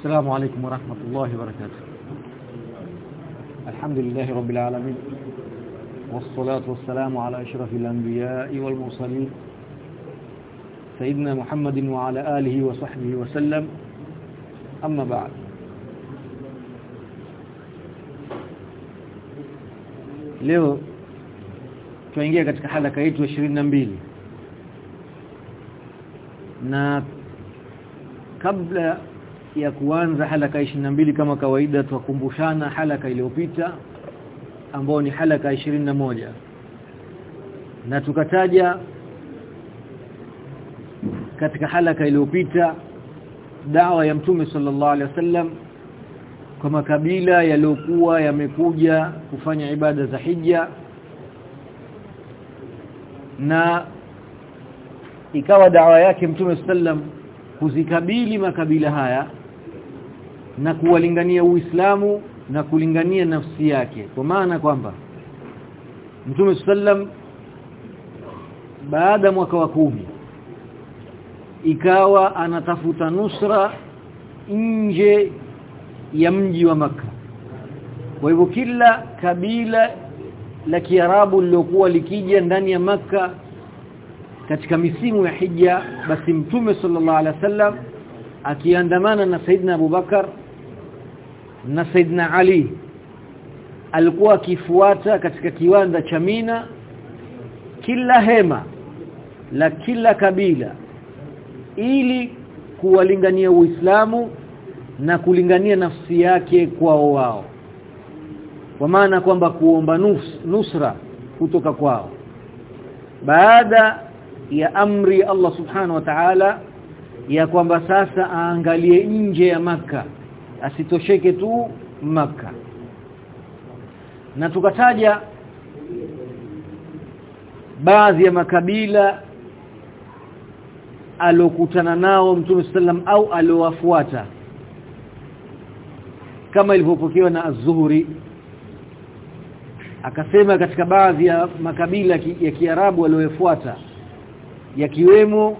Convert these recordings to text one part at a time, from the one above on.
السلام عليكم ورحمة الله وبركاته. الحمد لله رب العالمين والصلاة والسلام على أشرف الأنبياء والمرسلين سيدنا محمد وعلى آله وصحبه وسلم. أما بعد leo tuingia katika halaka yetu ya mbili na kabla ya kuanza halaka mbili kama kawaida tukumbushana halaka iliyopita ambao ni halaka moja. Na tukataja katika halaka iliyopita dawa ya mtume sallallahu alaihi wasallam kwa makabila yaliyokuwa yamekuja kufanya ibada za hija na ikawa dawa yake mtume sallam kuzikabili makabila haya na kuwalingania Uislamu na kulingania nafsi yake. Kwa maana kwamba Mtume sallam baada mwaka wa kumi ikawa anatafuta nusra nje ya mji wa maka kwa hivyo kila kabila la Kiarabu lilokuwa likija ndani ya maka katika misimu ya hija basi mtume sallallahu alaihi wasallam akiandamana na Saidna Abubakar na Saidna Ali alikuwa akifuata katika kiwanda cha Mina kila hema la kila kabila ili kuwalingania Uislamu na kulingania nafsi yake kwao wao. Kwa maana kwamba kuomba nus, nusra kutoka kwao. Baada ya amri Allah subhanahu wa ta'ala ya kwamba sasa aangalie nje ya maka asitosheke tu maka na tukataja baadhi ya makabila alokutana nao Mtume sallam au aliowafuata. Kama ilivyopokewa na Az-Zuhri akasema katika baadhi ya makabila ya Kiarabu aliyofuata yakiwemo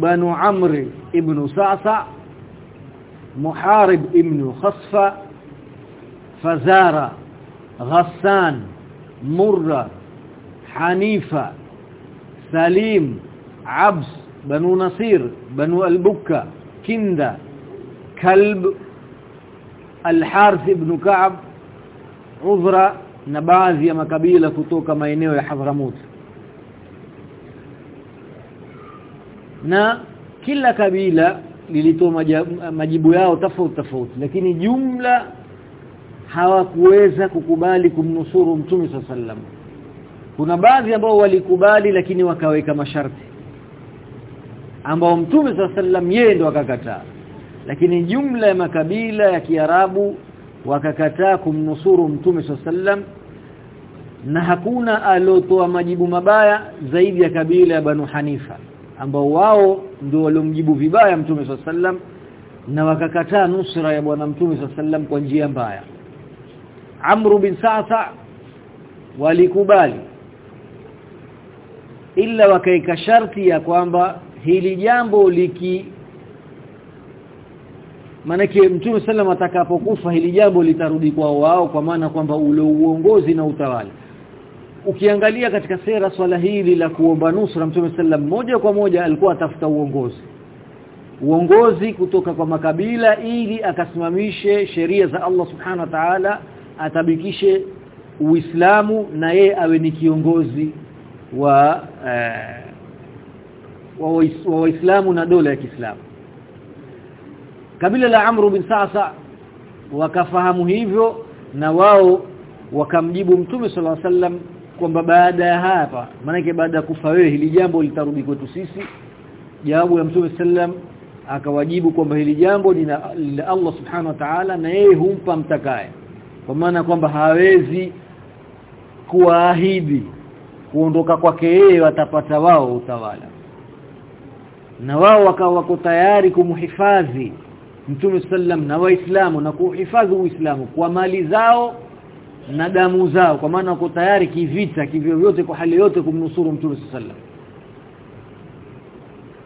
Banu Amr ibn Sa'sa Muharib ibn Khasfa Fazara Ghassan Murra Hanifa Salim Abs Banu Nasir Banu Al-Bukka Kinda Kalb Al-Harith ibn Ka'b Uzra na baadhi ya makabila kutoka maeneo ya Hadhramut na kila kabila lilitoa majibu yao tofauti tofauti. Lakini jumla hawakuweza kukubali kumnusuru mtume sallam kuna baadhi ambao walikubali lakini wakaweka masharti ambao mtume sallam yeye ndo akakataa. Lakini jumla ya makabila ya Kiarabu wakakataa kumnusuru mtume sallam na hakuna alotoa majibu mabaya zaidi ya kabila ya Banu Hanifa ambao wao ndio waliomjibu vibaya mtume sallam na wakakataa nusra ya bwana mtume sallam kwa njia mbaya. Amr bin Sa'sa walikubali ila wakaika sharti ya kwamba hili jambo liki manake mtume sallam atakapokufa hili jambo litarudi kwa wao kwa maana kwamba ule uongozi na utawala ukiangalia katika sera swala hili la kuomba nusra mtume sallam moja kwa moja alikuwa atafuta uongozi. Uongozi kutoka kwa makabila ili akasimamishe sheria za Allah subhanahu wa ta'ala atabikishe uislamu na ye awe ni kiongozi wa eh, wa waislamu na dola ya Kiislamu. Kabila la Amr bin Sa'sa wakafahamu hivyo na wao wakamjibu mtume sallallahu alaihi wasallam kwamba baada ya hapa maana baada ya kufa wewe hili jambo litarudi kwetu sisi. Jawabu ya mtume sallam akawajibu kwamba hili jambo ni la Allah subhanahu wa ta'ala na yeye humpa mtakaye. Kwa maana kwamba hawezi kuahidi kuondoka kwake yeye watapata wao utawala. Na wao wakawa wako tayari kumhifadhi Mtume sallam na waislamu na kuhifadhi uislamu kwa mali zao na damu zao kwa maana wako tayari kivita kivyo vyote kwa hali yote kumnusuru Mtume sallam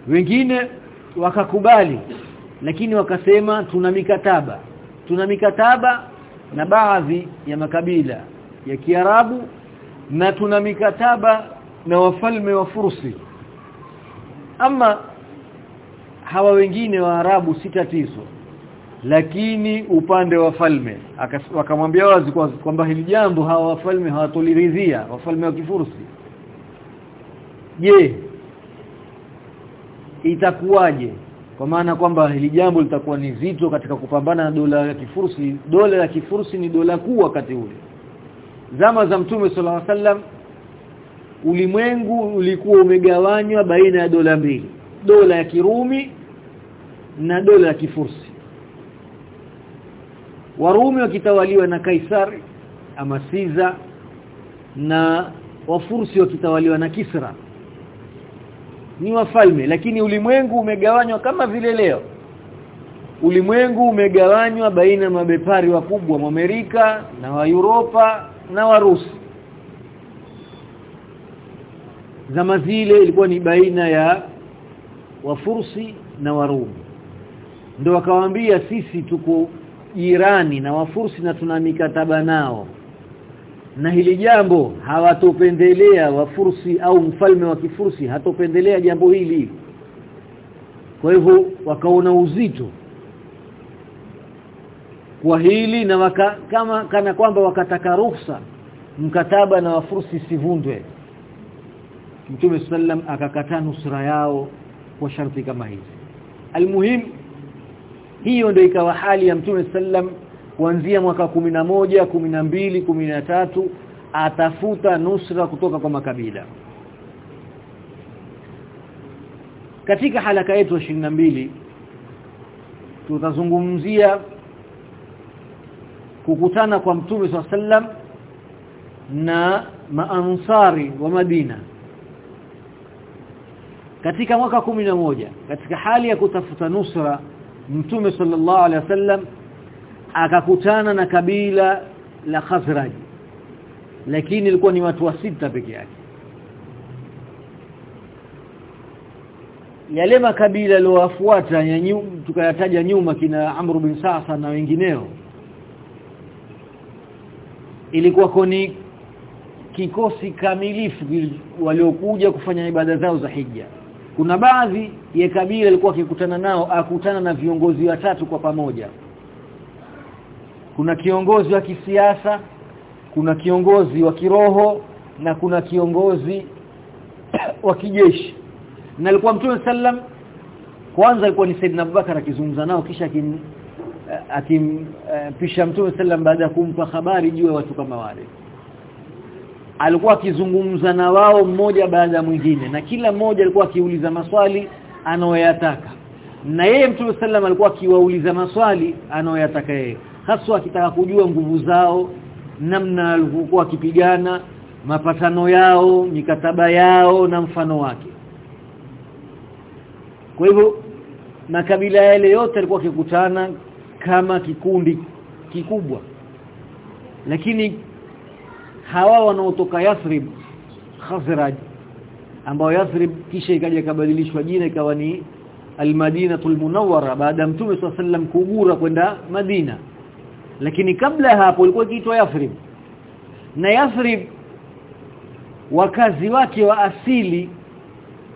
wengine wakakubali lakini wakasema tuna mikataba. Tuna mikataba na baadhi ya makabila ya Kiarabu na tuna mikataba na wafalme wa Fursi. Ama hawa wengine wa Arabu si tatizo lakini upande wa falme wakamwambia wazi kwamba hili jambo hawa wafalme hawatoliridhia wafalme wa Kifursi. Je itakuwaje? Kwa maana kwamba hili jambo litakuwa ni zito katika kupambana na dola ya Kifursi dola ya Kifursi ni dola kuu wakati ule. Zama za mtume sallallahu alaihi wasallam ulimwengu ulikuwa umegawanywa baina ya dola mbili dola ya Kirumi na dola ya Kifursi Warumi wakitawaliwa na Kaisari ama Caesar na Wafursi wakitawaliwa na Kisra. Ni wafalme lakini ulimwengu umegawanywa kama vile leo. Ulimwengu umegawanywa baina ya mabepari wakubwa wa Amerika na wa Europa na Warusi zama zile ilikuwa ni baina ya Wafursi na Warumi. Ndio wakawaambia sisi tuko jirani na Wafursi na tuna mikataba nao. Na hili jambo hawatopendelea wafursi au mfalme wa kifursi hatopendelea jambo hili. Kwa hivyo wakaona uzito kwa hili na waka, kama kana kwamba wakataka ruhusa mkataba na wafursi sivundwe Mtume sallam akakataa nusra yao kwa sharti kama hizi. Almuhim hiyo ndio ikawa hali ya Mtume sallam kuanzia mwaka moja mbili kumi na tatu atafuta nusra kutoka kwa makabila. Katika halaka yetu ya mbili tutazungumzia kukutana kwa mtume sallam na maansari wa Madina. Katika mwaka moja katika hali ya kutafuta nusra mtume sallallahu alaihi wasallam akakutana na kabila la Khazraj lakini ilikuwa ni watu wa sita peke yake. Yale makabila yaliowafuata tukayataja nyuma kina Amr bin Sa'sa na wengineo ilikuwa koni kikosi kamilifu waliokuja kufanya ibada zao za hija kuna baadhi ya kabila alikuwa akikutana nao akutana na viongozi watatu kwa pamoja. Kuna kiongozi wa kisiasa kuna kiongozi wa kiroho na kuna kiongozi wa kijeshi. Na alikuwa mtume sallam kwanza alikuwa ni Saidina Abubakar akizungumza nao kisha akim akimpisha mtume sallam baada ya kumpa habari juu ya watu kama wale alikuwa akizungumza na wao mmoja baada ya mwingine na kila mmoja alikuwa akiuliza maswali anayoyataka na yeye mtume sallam alikuwa akiwauliza maswali anayoyataka yeye haswa akitaka kujua nguvu zao namna alivyokuwa akipigana mapatano yao mikataba yao na mfano wake. Kwa hivyo makabila yale yote alikuwa akikutana kama kikundi kikubwa. Lakini hawa wanaotoka Yathrib Khazraj ambao Yathrib kisha ikaja kabadilishwa jina ikawa ni Al-Madinatul Munawwara baada Mtume SAW kugura kwenda Madina. Lakini kabla hapo ilikuwa ikiitwa Yathrib. Na Yathrib wakazi wake wa asili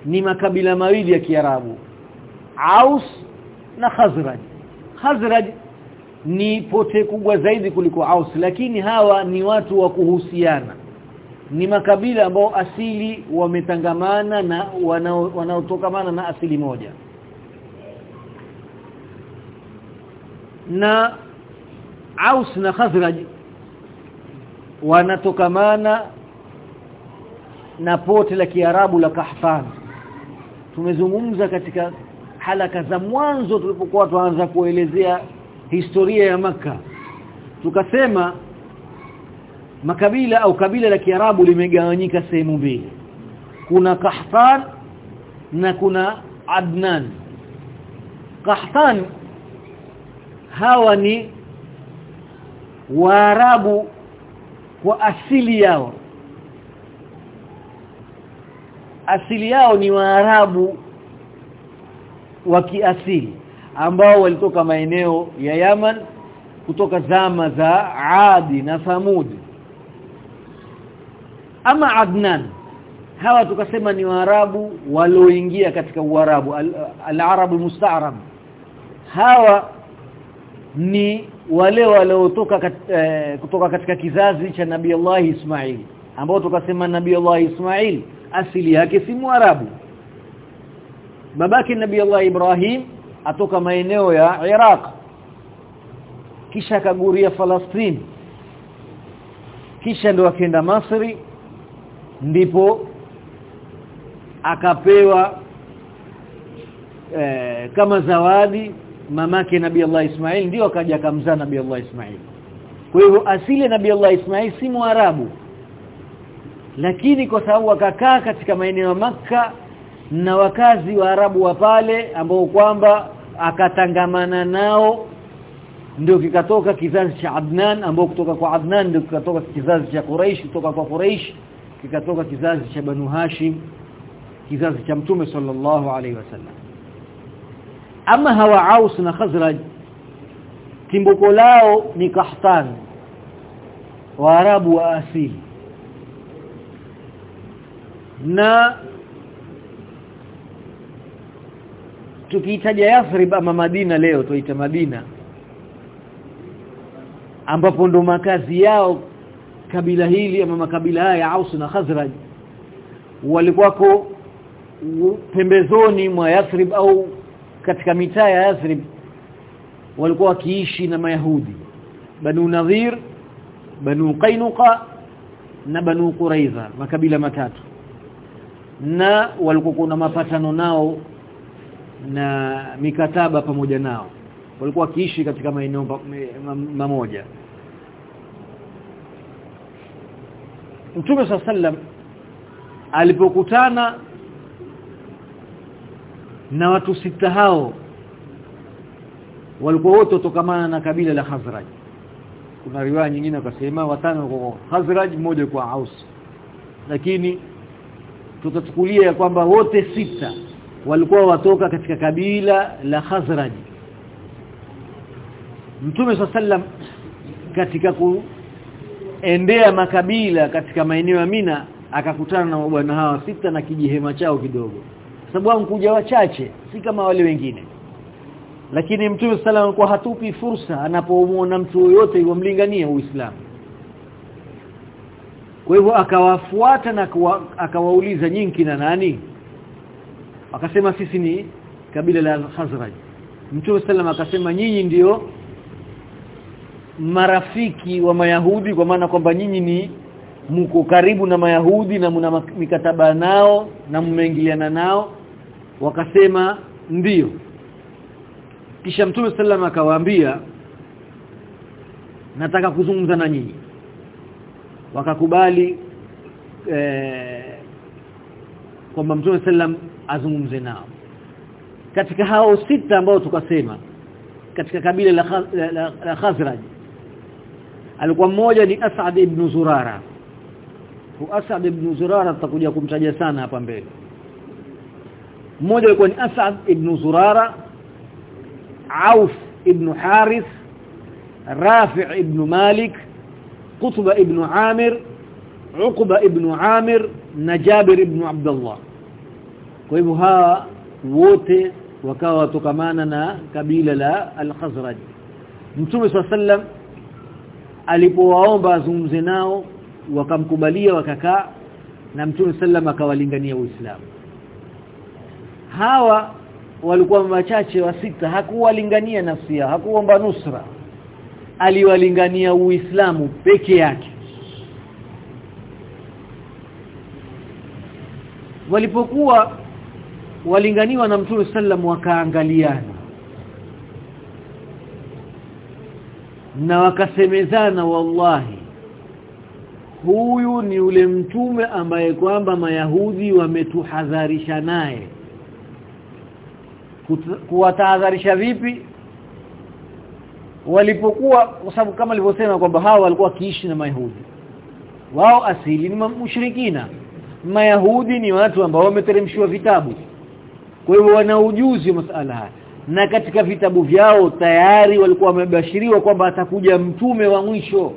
ni makabila mawili ya Kiarabu Aus na Khazraj. Khazraj ni pote kubwa zaidi kuliko Aus lakini hawa ni watu wa kuhusiana. Ni makabila ambao asili wametangamana na wanaotokamana na asili moja. Na Aus na Khazraj wanatokamana na pote la Kiarabu la Kahfan tumezungumza katika halaka za mwanzo tulipokuwa tuanza kuelezea historia ya maka tukasema makabila au kabila la Kiarabu limegawanyika sehemu mbili. Kuna Kahtan na kuna Adnan. Kahtan hawa ni Waarabu kwa asili yao. Asili yao ni Waarabu wa kiasili ambao walitoka maeneo ya Yaman kutoka zama za Adi na Thamud. Ama Adnan hawa tukasema ni Waarabu walioingia katika Uarabu al-Arab al musta'rab hawa ni wale waliotoka kat, eh, kutoka katika kizazi cha Nabii Allah Ismail ambao tukasema Nabii Allah Ismail asili yake si Mwarabu. Babake Nabii Allah Ibrahim atoka maeneo ya Iraq. Kisha akaguria Falastini. Kisha ndo akaenda Masri. Ndipo akapewa eh, kama zawadi mamake Nabii Allah Ismail. Ndio akaja akamzaa Nabii Allah Ismail. Kwa hivyo asili Nabii Allah Ismail si Mwarabu. Lakini kwa sababu akakaa katika maeneo ya maka na wakazi wa Arabu wa pale ambao kwamba akatangamana nao ndio kikatoka kizazi cha Adnan ambao kutoka kwa Adnan ndio kikatoka kizazi cha Quraysh kutoka kwa Quraysh kikatoka kizazi cha Banu Hashim kizazi cha Mtume sallallahu alaihi wasallam ama hawa Aus na Khazraj kimbuko lao ni Kahtan Waarabu wa asili na tukiitaja Yathrib ama Madina leo tuita Madina ambapo ndo makazi yao kabila hili ama makabila haya ya Aus na Khazraj. Walikuwako pembezoni mwa Yathrib au katika mitaa ya Yathrib walikuwa wakiishi na Mayahudi Banu Nadhir Banu Qainuqa na Banu Quraiza makabila matatu. Na walikuwa kuna mapatano nao na mikataba pamoja nao. Walikuwa wakiishi katika maeneo mamoja. Mtume sallam alipokutana na watu sita hao walikuwa wote kutokamana na kabila la Khazraj. Kuna riwaya nyingine wakasema watano kwa Khazraj mmoja kwa Aus. Lakini tutachukulia kwamba wote sita walikuwa watoka katika kabila la Khazraj. Mtume sallam katika kuendea makabila katika maeneo ya Mina akakutana na mabwana hawa sita na kijihema chao kidogo. Sababu kuja wachache si kama wale wengine. Lakini Mtume sallam alikuwa hatupi fursa anapomuona mtu yoyote yomlingania Uislamu. Kwa hivyo akawafuata na akawauliza nyinyi na nani akasema sisi ni kabila la Khazraj. Mtume sallam akasema nyinyi ndiyo marafiki wa Mayahudi kwa maana kwamba nyinyi ni mko karibu na Mayahudi na mna mikataba nao na mmeingiliana nao. Wakasema ndiyo kisha Mtume sallam akawaambia nataka kuzungumza na nyinyi. Wakakubali eh, kwamba Mtume sallam azungumze nao. Katika hao sita ambao tukasema katika kabila la, la, la, la Khazraj alikuwa mmoja ni Asad ibn Zurara. Asad ibn Zurara tutakuja kumtaja sana hapa mbele. Mmoja alikuwa ni Asad ibn Zurara Auf ibn Harith Rafi' ibn Malik Qutba ibn Amir Uqba ibn Amir na Jabir ibn Abdullah kwa hivyo hawa wote wakawa watokamana na kabila la al-Khazraj. Mtume sallam alipowaomba azungumze nao wakamkubalia wakakaa na Mtume sallam akawalingania Uislamu. Hawa walikuwa machache wa sita hakuwalingania nafsi yao hakuomba nusra. Aliwalingania Uislamu peke yake. Walipokuwa walinganiwa na Mtume sallam wakaangaliana. Na wakasemezana wallahi huyu ni ule mtume ambaye kwamba mayahudi wametuhadharisha naye. Kuwatahadharisha vipi? Walipokuwa kwa sababu kama alivyosema kwamba hawa walikuwa kiishi na mayahudi. Wao asili ni mushrikina. Mayahudi ni watu ambao wameteremshiwa vitabu kwa hivyo wana ujuzi wa masala haya. Na katika vitabu vyao tayari walikuwa wamebashiriwa kwamba atakuja mtume wa mwisho.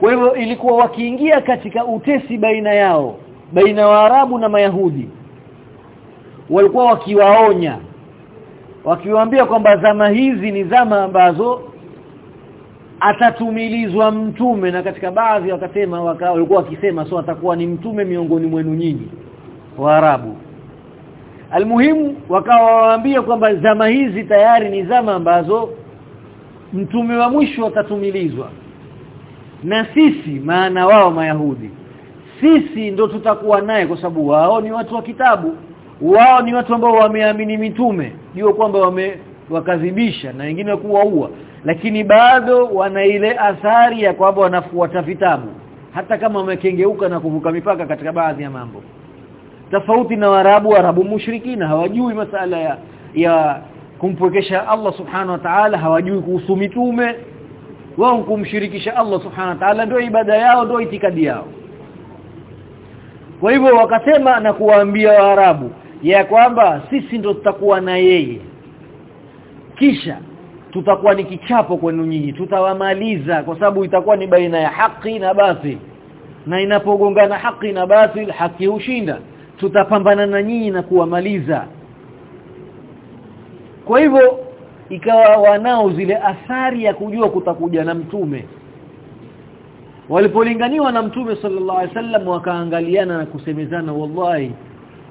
Kwa hivyo ilikuwa wakiingia katika utesi baina yao baina wa arabu na Mayahudi. Walikuwa wakiwaonya wakiwaambia kwamba zama hizi ni zama ambazo atatumilizwa mtume. Na katika baadhi wakasema waka, walikuwa wakisema so atakuwa ni mtume miongoni mwenu nyinyi Waarabu Almuhimu wakawaambia kwamba zama hizi tayari ni zama ambazo mtume wa mwisho atatumilizwa. Na sisi maana wao mayahudi sisi ndo tutakuwa naye kwa sababu wao ni watu wa kitabu. Wao ni watu ambao wameamini mitume. Ndio kwamba wame wakadhibisha na wengine kuwaua. Lakini bado wana ile athari ya kwamba wanafuata vitabu. Hata kama wamekengeuka na kuvuka mipaka katika baadhi ya mambo tofauti na warabu warabu mushrikina hawajui masala ya ya kumpwekesha Allah subhanahu wa ta'ala hawajui kuhusu mitume. Wao kumshirikisha Allah subhanahu wa ta'ala ndio ibada yao ndio itikadi yao. Kwa hivyo wakasema na kuwaambia waarabu ya kwamba sisi ndo tutakuwa na yeye. Kisha tutakuwa ni kichapo kwenu nyinyi tutawamaliza kwa sababu itakuwa ni baina ya haki na batil. Na inapogongana haki na batil haki hushinda tutapambana na nyinyi na kuwamaliza. Kwa hivyo ikawa wanao zile athari ya kujua kutakuja na mtume. Walipolinganiwa na mtume sallallahu alaihi wasallam wakaangaliana na kusemezana wallahi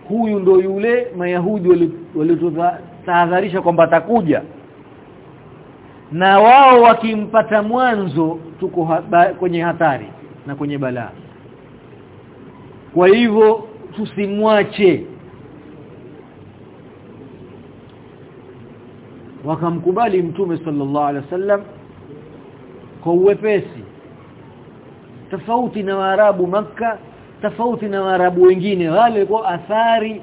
huyu ndo yule mayahudi walitutahadharisha kwamba atakuja. Na wao wakimpata mwanzo tuko haba, kwenye hatari na kwenye balaa. Kwa hivyo tusimwache. Wakamkubali mtume sallallahu alaihi wasallam kwa uwepesi. Tofauti na waarabu maka tofauti na waarabu wengine wale kwa athari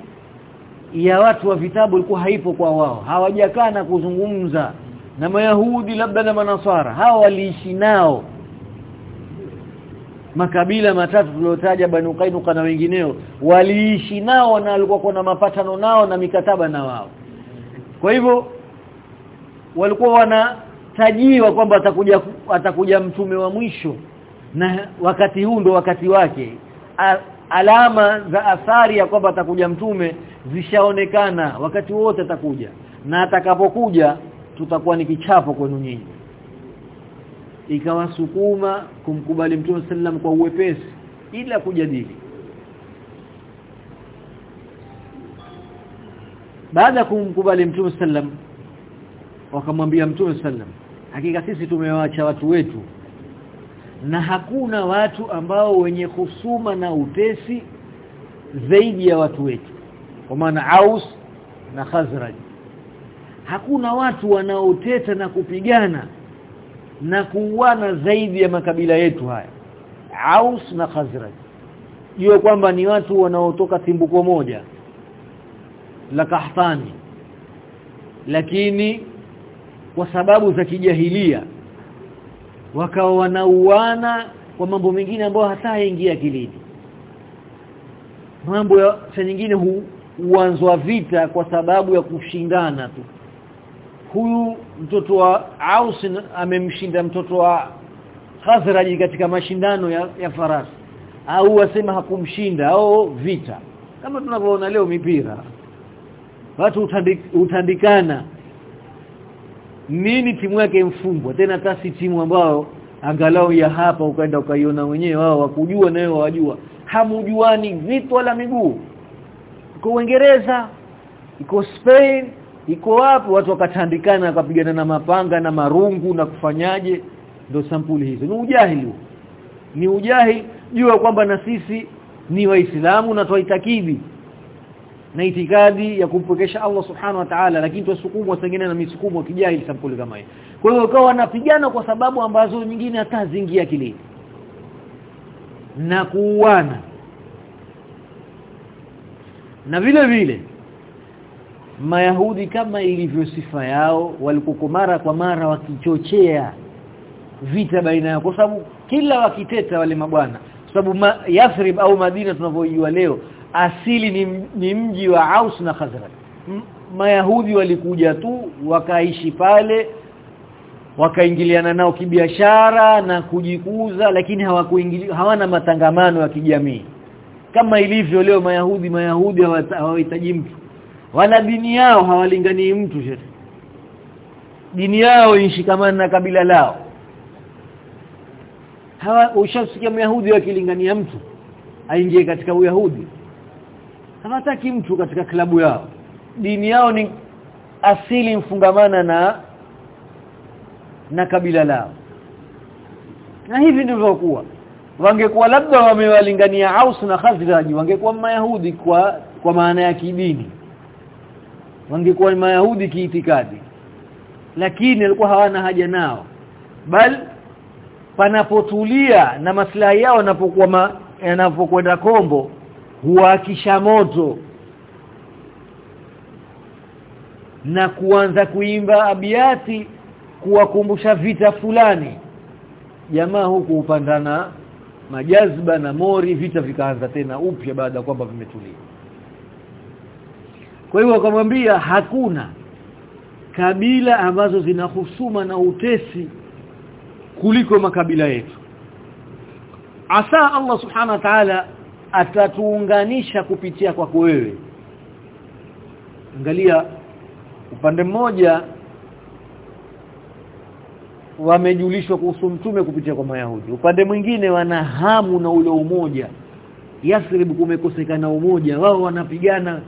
ya watu wa vitabu ilikuwa haipo kwa wao. Hawajakaa na kuzungumza. Na mayahudi labda na manasara hawa waliishi nao makabila matatu tuliotaja banu Qainuqa na wengineo waliishi nao na walikuwa kuna mapatano nao na mikataba na wao. Kwa hivyo walikuwa wanatajiwa kwamba atakuja atakuja mtume wa mwisho na wakati huu ndo wakati wake. Alama za athari ya kwamba atakuja mtume zishaonekana wakati wote atakuja. Na atakapokuja tutakuwa ni kichapo kwenu nyinyi ikawasukuma kumkubali mtume sallam kwa uwepesi ila kujadili. Baada kumkubali mtume sallam wakamwambia mtume sallam hakika sisi tumewaacha watu wetu na hakuna watu ambao wenye husuma na utesi zaidi ya watu wetu kwa maana Aus na Khazraj. Hakuna watu wanaoteta na kupigana na kuuana zaidi ya makabila yetu haya. Aus na Khazraj. Jua kwamba ni watu wanaotoka timbuko moja la Kahtani. Lakini kwa sababu za kijahilia wakawa wanauana kwa mambo mengine ambayo hata haingia akilini. Mambo ya nyingine huanzwa vita kwa sababu ya kushindana tu huyu mtoto wa Aus amemshinda mtoto wa Khazraj katika mashindano ya, ya farasi. Au wasema hakumshinda au vita. Kama tunavyoona leo mipira. Watu utandik, utandikana. Nini timu yake mfumbwa? Tena tasi timu ambayo angalau ya hapa ukaenda ukaiona wenyewe wao wakujua na wao wajua. Hamujuani vitu wala miguu. Iko Uingereza iko Spain iko wapi? Watu wakatandikana wakapigana na mapanga na marungu na kufanyaje? Ndo sampuli hizo. Ni ujahili ni ujahili. Jua kwamba na sisi ni waislamu na twaitakidi na itikadi ya kumpokesha Allah subhanahu wa ta'ala lakini tusukumwa sengine na misukumo kijahili sampuli kama hii kwa hiyo ukawa wanapigana kwa sababu ambazo nyingine hata zingia kile na kuuana. Na vile vile Mayahudi kama ilivyo sifa yao walikuwa mara kwa mara wakichochea vita baina yao kwa sababu kila wakiteta wale mabwana sababu ma, Yathrib au Madina tunavyojua leo asili ni, ni mji wa Aus na Khazraj. Mayahudi walikuja tu wakaishi pale wakaingiliana nao kibiashara na kujikuza lakini hawana matangamano ya kijamii. Kama ilivyo leo mayahudi mayahudi hawahitaji mtu wala dini yao hawalinganii mtu shekhi dini yao inshikamana na kabila lao. Hawa ushasikia myahudi wakilingania mtu aingie katika uyahudi. Hawataki mtu katika klabu yao. Dini yao ni asili mfungamana na na kabila lao. Na hivi ndivyo kuwa. Wangekuwa labda wamewalingania Aus na Khazraj wangekuwa mayahudi kwa kwa maana ya kidini wangekuwa ni mayahudi kiitikadi. Lakini walikuwa hawana haja nao. Bal panapotulia na maslahi yao yanapokuwa yanapokwenda kombo huakisha moto. Na kuanza kuimba abiati kuwakumbusha vita fulani. Jamaa huku upandana majazba na mori vita vikaanza tena upya baada ya kwamba vimetulia kwa hiyo akamwambia hakuna kabila ambazo zinahusuma na utesi kuliko makabila yetu. Asa Allah subhanahu wa ta'ala atatuunganisha kupitia kwako wewe. Angalia upande mmoja wamejulishwa kuhusu mtume kupitia kwa mayahudi. Upande mwingine wana hamu na ule umoja. Yasrib kumekosekana umoja wao wanapigana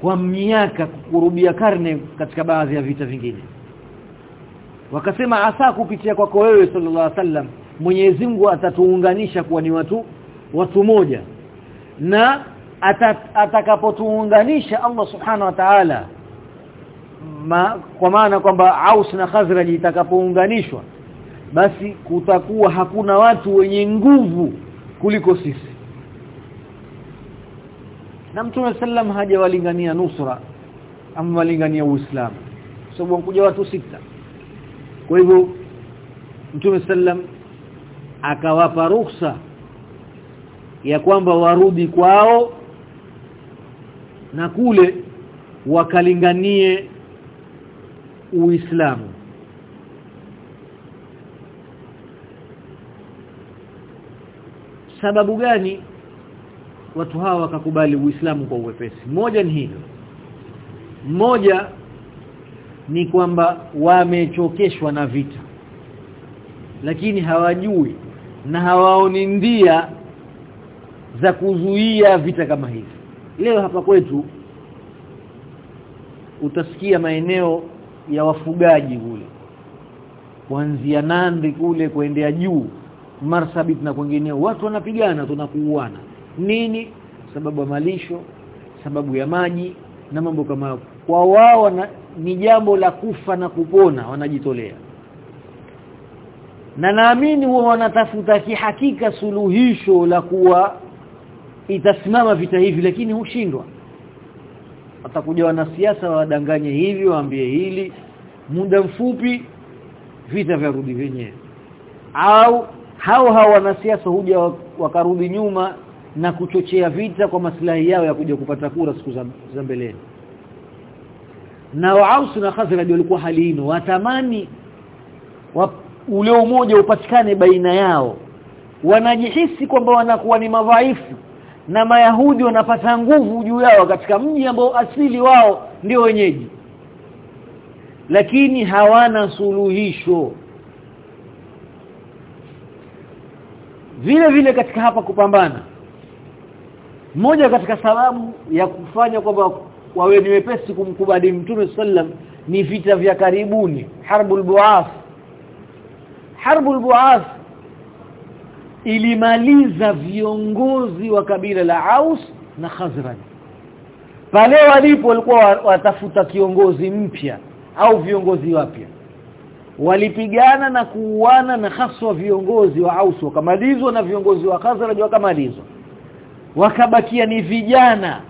kwa miaka kurubia karne katika baadhi ya vita vingine. Wakasema asa kupitia kwako wewe sallallahu alaihi wasallam Mwenyezi Mungu atatuunganisha kuwa ni watu watu moja. Na atakapotuunganisha Allah subhanahu wa ta'ala ma, kwa maana kwamba Aus na Khazraj itakapounganishwa basi kutakuwa hakuna watu wenye nguvu kuliko sisi na Mtume sallam hajawalingania nusra amwalingania Uislamu. Sababu wakuja watu sita. Kwa hivyo Mtume sallam akawapa ruhusa ya kwamba warudi kwao na kule wakalinganie Uislamu. Sababu gani watu hawa wakakubali Uislamu kwa uwepesi. Moja ni hilo moja ni kwamba wamechokeshwa na vita. Lakini hawajui na hawaoni ndia za kuzuia vita kama hivi. Leo hapa kwetu utasikia maeneo ya wafugaji kule. Kuanzia Nandi kule kuendea juu Marsabit na kwingineo. Watu wanapigana tunakuuana nini sababu ya malisho sababu ya maji na mambo kama kwa wao ni jambo la kufa na kupona wanajitolea. Na naamini huwa wanatafuta kihakika suluhisho la kuwa itasimama vita hivi lakini hushindwa. Watakuja wanasiasa wadanganye hivi waambie hili muda mfupi vita vya rudi wenyewe au hao hao wanasiasa huja wakarudi nyuma na kuchochea vita kwa maslahi yao ya kuja kupata kura siku za, mbeleni. Na Aus na Khazraj walikuwa hali hino watamani wa, ule umoja upatikane baina yao. Wanajihisi kwamba wanakuwa ni madhaifu na mayahudi wanapata nguvu juu yao katika mji ambao asili wao ndio wenyeji. Lakini hawana suluhisho. Vile vile katika hapa kupambana moja katika sababu ya kufanya kwamba wawe ni wepesi kumkubali mtume sallam ni vita vya karibuni harbul buas harbul buas ilimaliza viongozi wa kabila la Aus na Khazraj. Pale walipo walikuwa watafuta kiongozi mpya au viongozi wapya. Walipigana na kuuana na haswa viongozi wa Aus wakamalizwa na viongozi wa Khazraj wakamalizwa wakabakia ni vijana.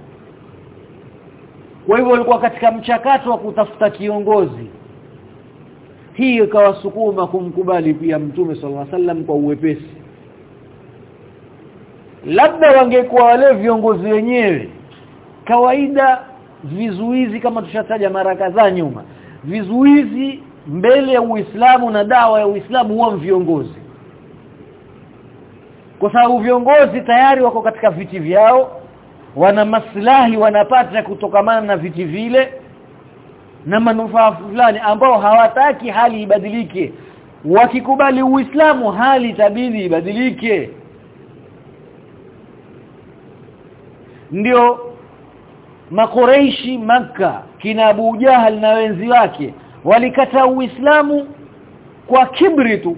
Kwa hivyo walikuwa katika mchakato wa kutafuta kiongozi. Hii ikawasukuma kumkubali pia mtume sallallahu alaihi wasallam kwa uwepesi. Labda wangekuwa wale viongozi wenyewe. Kawaida vizuizi kama tushataja mara kadhaa nyuma. Vizuizi mbele ya Uislamu na dawa ya Uislamu huwa viongozi kwa sababu viongozi tayari wako katika viti vyao wana maslahi wanapata kutokamana na viti vile na manufaa fulani ambao hawataki hali ibadilike. Wakikubali uislamu hali itabidi ibadilike. Ndio makoreishi maka kina Abu Jahal na wenzi wake walikata uislamu kwa kibri tu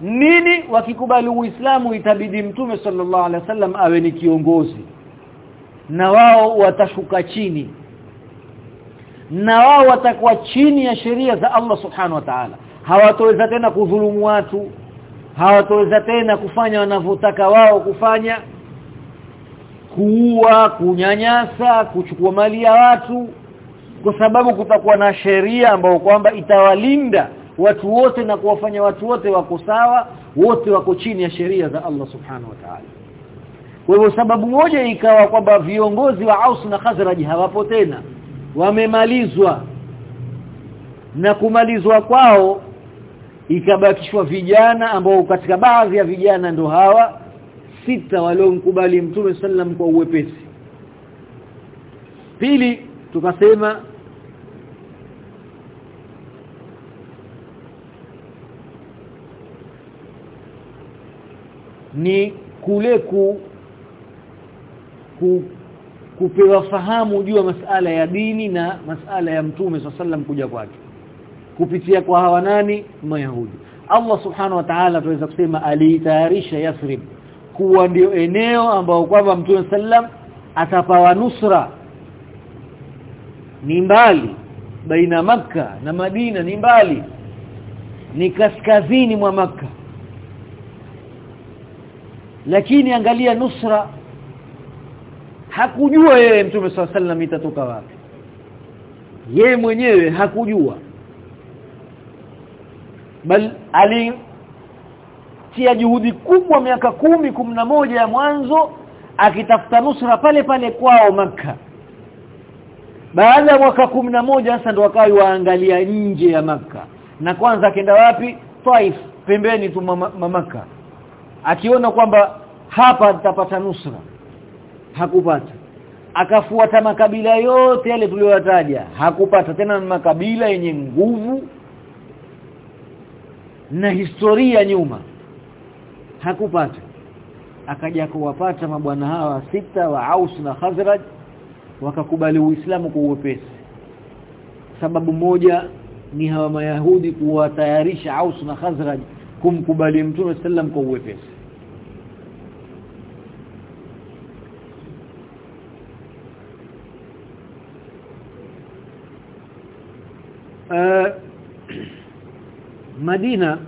nini wakikubali uislamu itabidi mtume sallallahu alaihi wasallam awe ni kiongozi. Na wao watashuka chini. Na wao watakuwa chini ya sheria za Allah subhanahu wa ta'ala. Hawatoweza tena kudhulumu watu. Hawatoweza tena kufanya wanavyotaka wao kufanya. Kuua kunyanyasa kuchukua mali ya watu. Kwa sababu kutakuwa na sheria ambayo kwamba itawalinda watu wote na kuwafanya watu wote wako sawa wote wako chini ya sheria za Allah subhanahu wa ta'ala. Kwa hivyo sababu moja ikawa kwamba viongozi wa Aus na Khazraj hawapo tena. Wamemalizwa. Na kumalizwa kwao ikabakishwa vijana ambao katika baadhi ya vijana ndo hawa sita waliomkubali Mtume sallam kwa uwepesi. Pili tukasema ni kule ku, ku kupewa fahamu juu ya masala ya dini na masala ya mtume sallam kuja kwake. Kupitia kwa hawa nani? Mayahudi. Allah subhanahu wa ta'ala tuweza kusema aliitayarisha yasrib kuwa ndio eneo ambao kwamba mtume sallam atapawa nusra. Ni mbali baina maka na Madina ni mbali ni kaskazini mwa maka lakini angalia nusra. Hakujua yeye mtume swalla sallam itatoka wapi. Yeye mwenyewe hakujua. Bal ali tia juhudi kubwa miaka kumi kumi na moja ya mwanzo akitafuta nusra pale pale kwao maka baada ya mwaka kumi na moja sasa ndo wakawa waangalia nje ya maka na kwanza akenda wapi? Taif pembeni tu mamaka akiona kwamba hapa nitapata nusra hakupata. Akafuata makabila yote yale tuliyoyataja hakupata tena makabila yenye nguvu na historia nyuma hakupata. Akaja kuwapata mabwana hawa sita wa Aus na Khazraj wakakubali Uislamu kwa uwepesi. Sababu moja ni hawa mayahudi kuwatayarisha Aus na Khazraj kumkubali Mtume sallam kwa uwepesi. Uh, Madina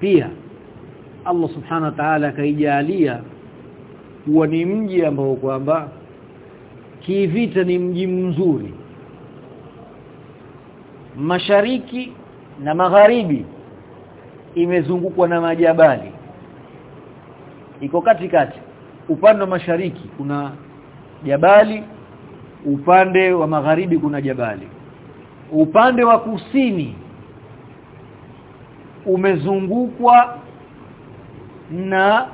pia Allah subhanahu wa ta'ala akaijalia kuwa ni mji ambao kwamba kivita ni mji mzuri. Mashariki na magharibi imezungukwa na majabali iko katikati upande wa mashariki kuna jabali upande wa magharibi kuna jabali. Upande wa kusini umezungukwa na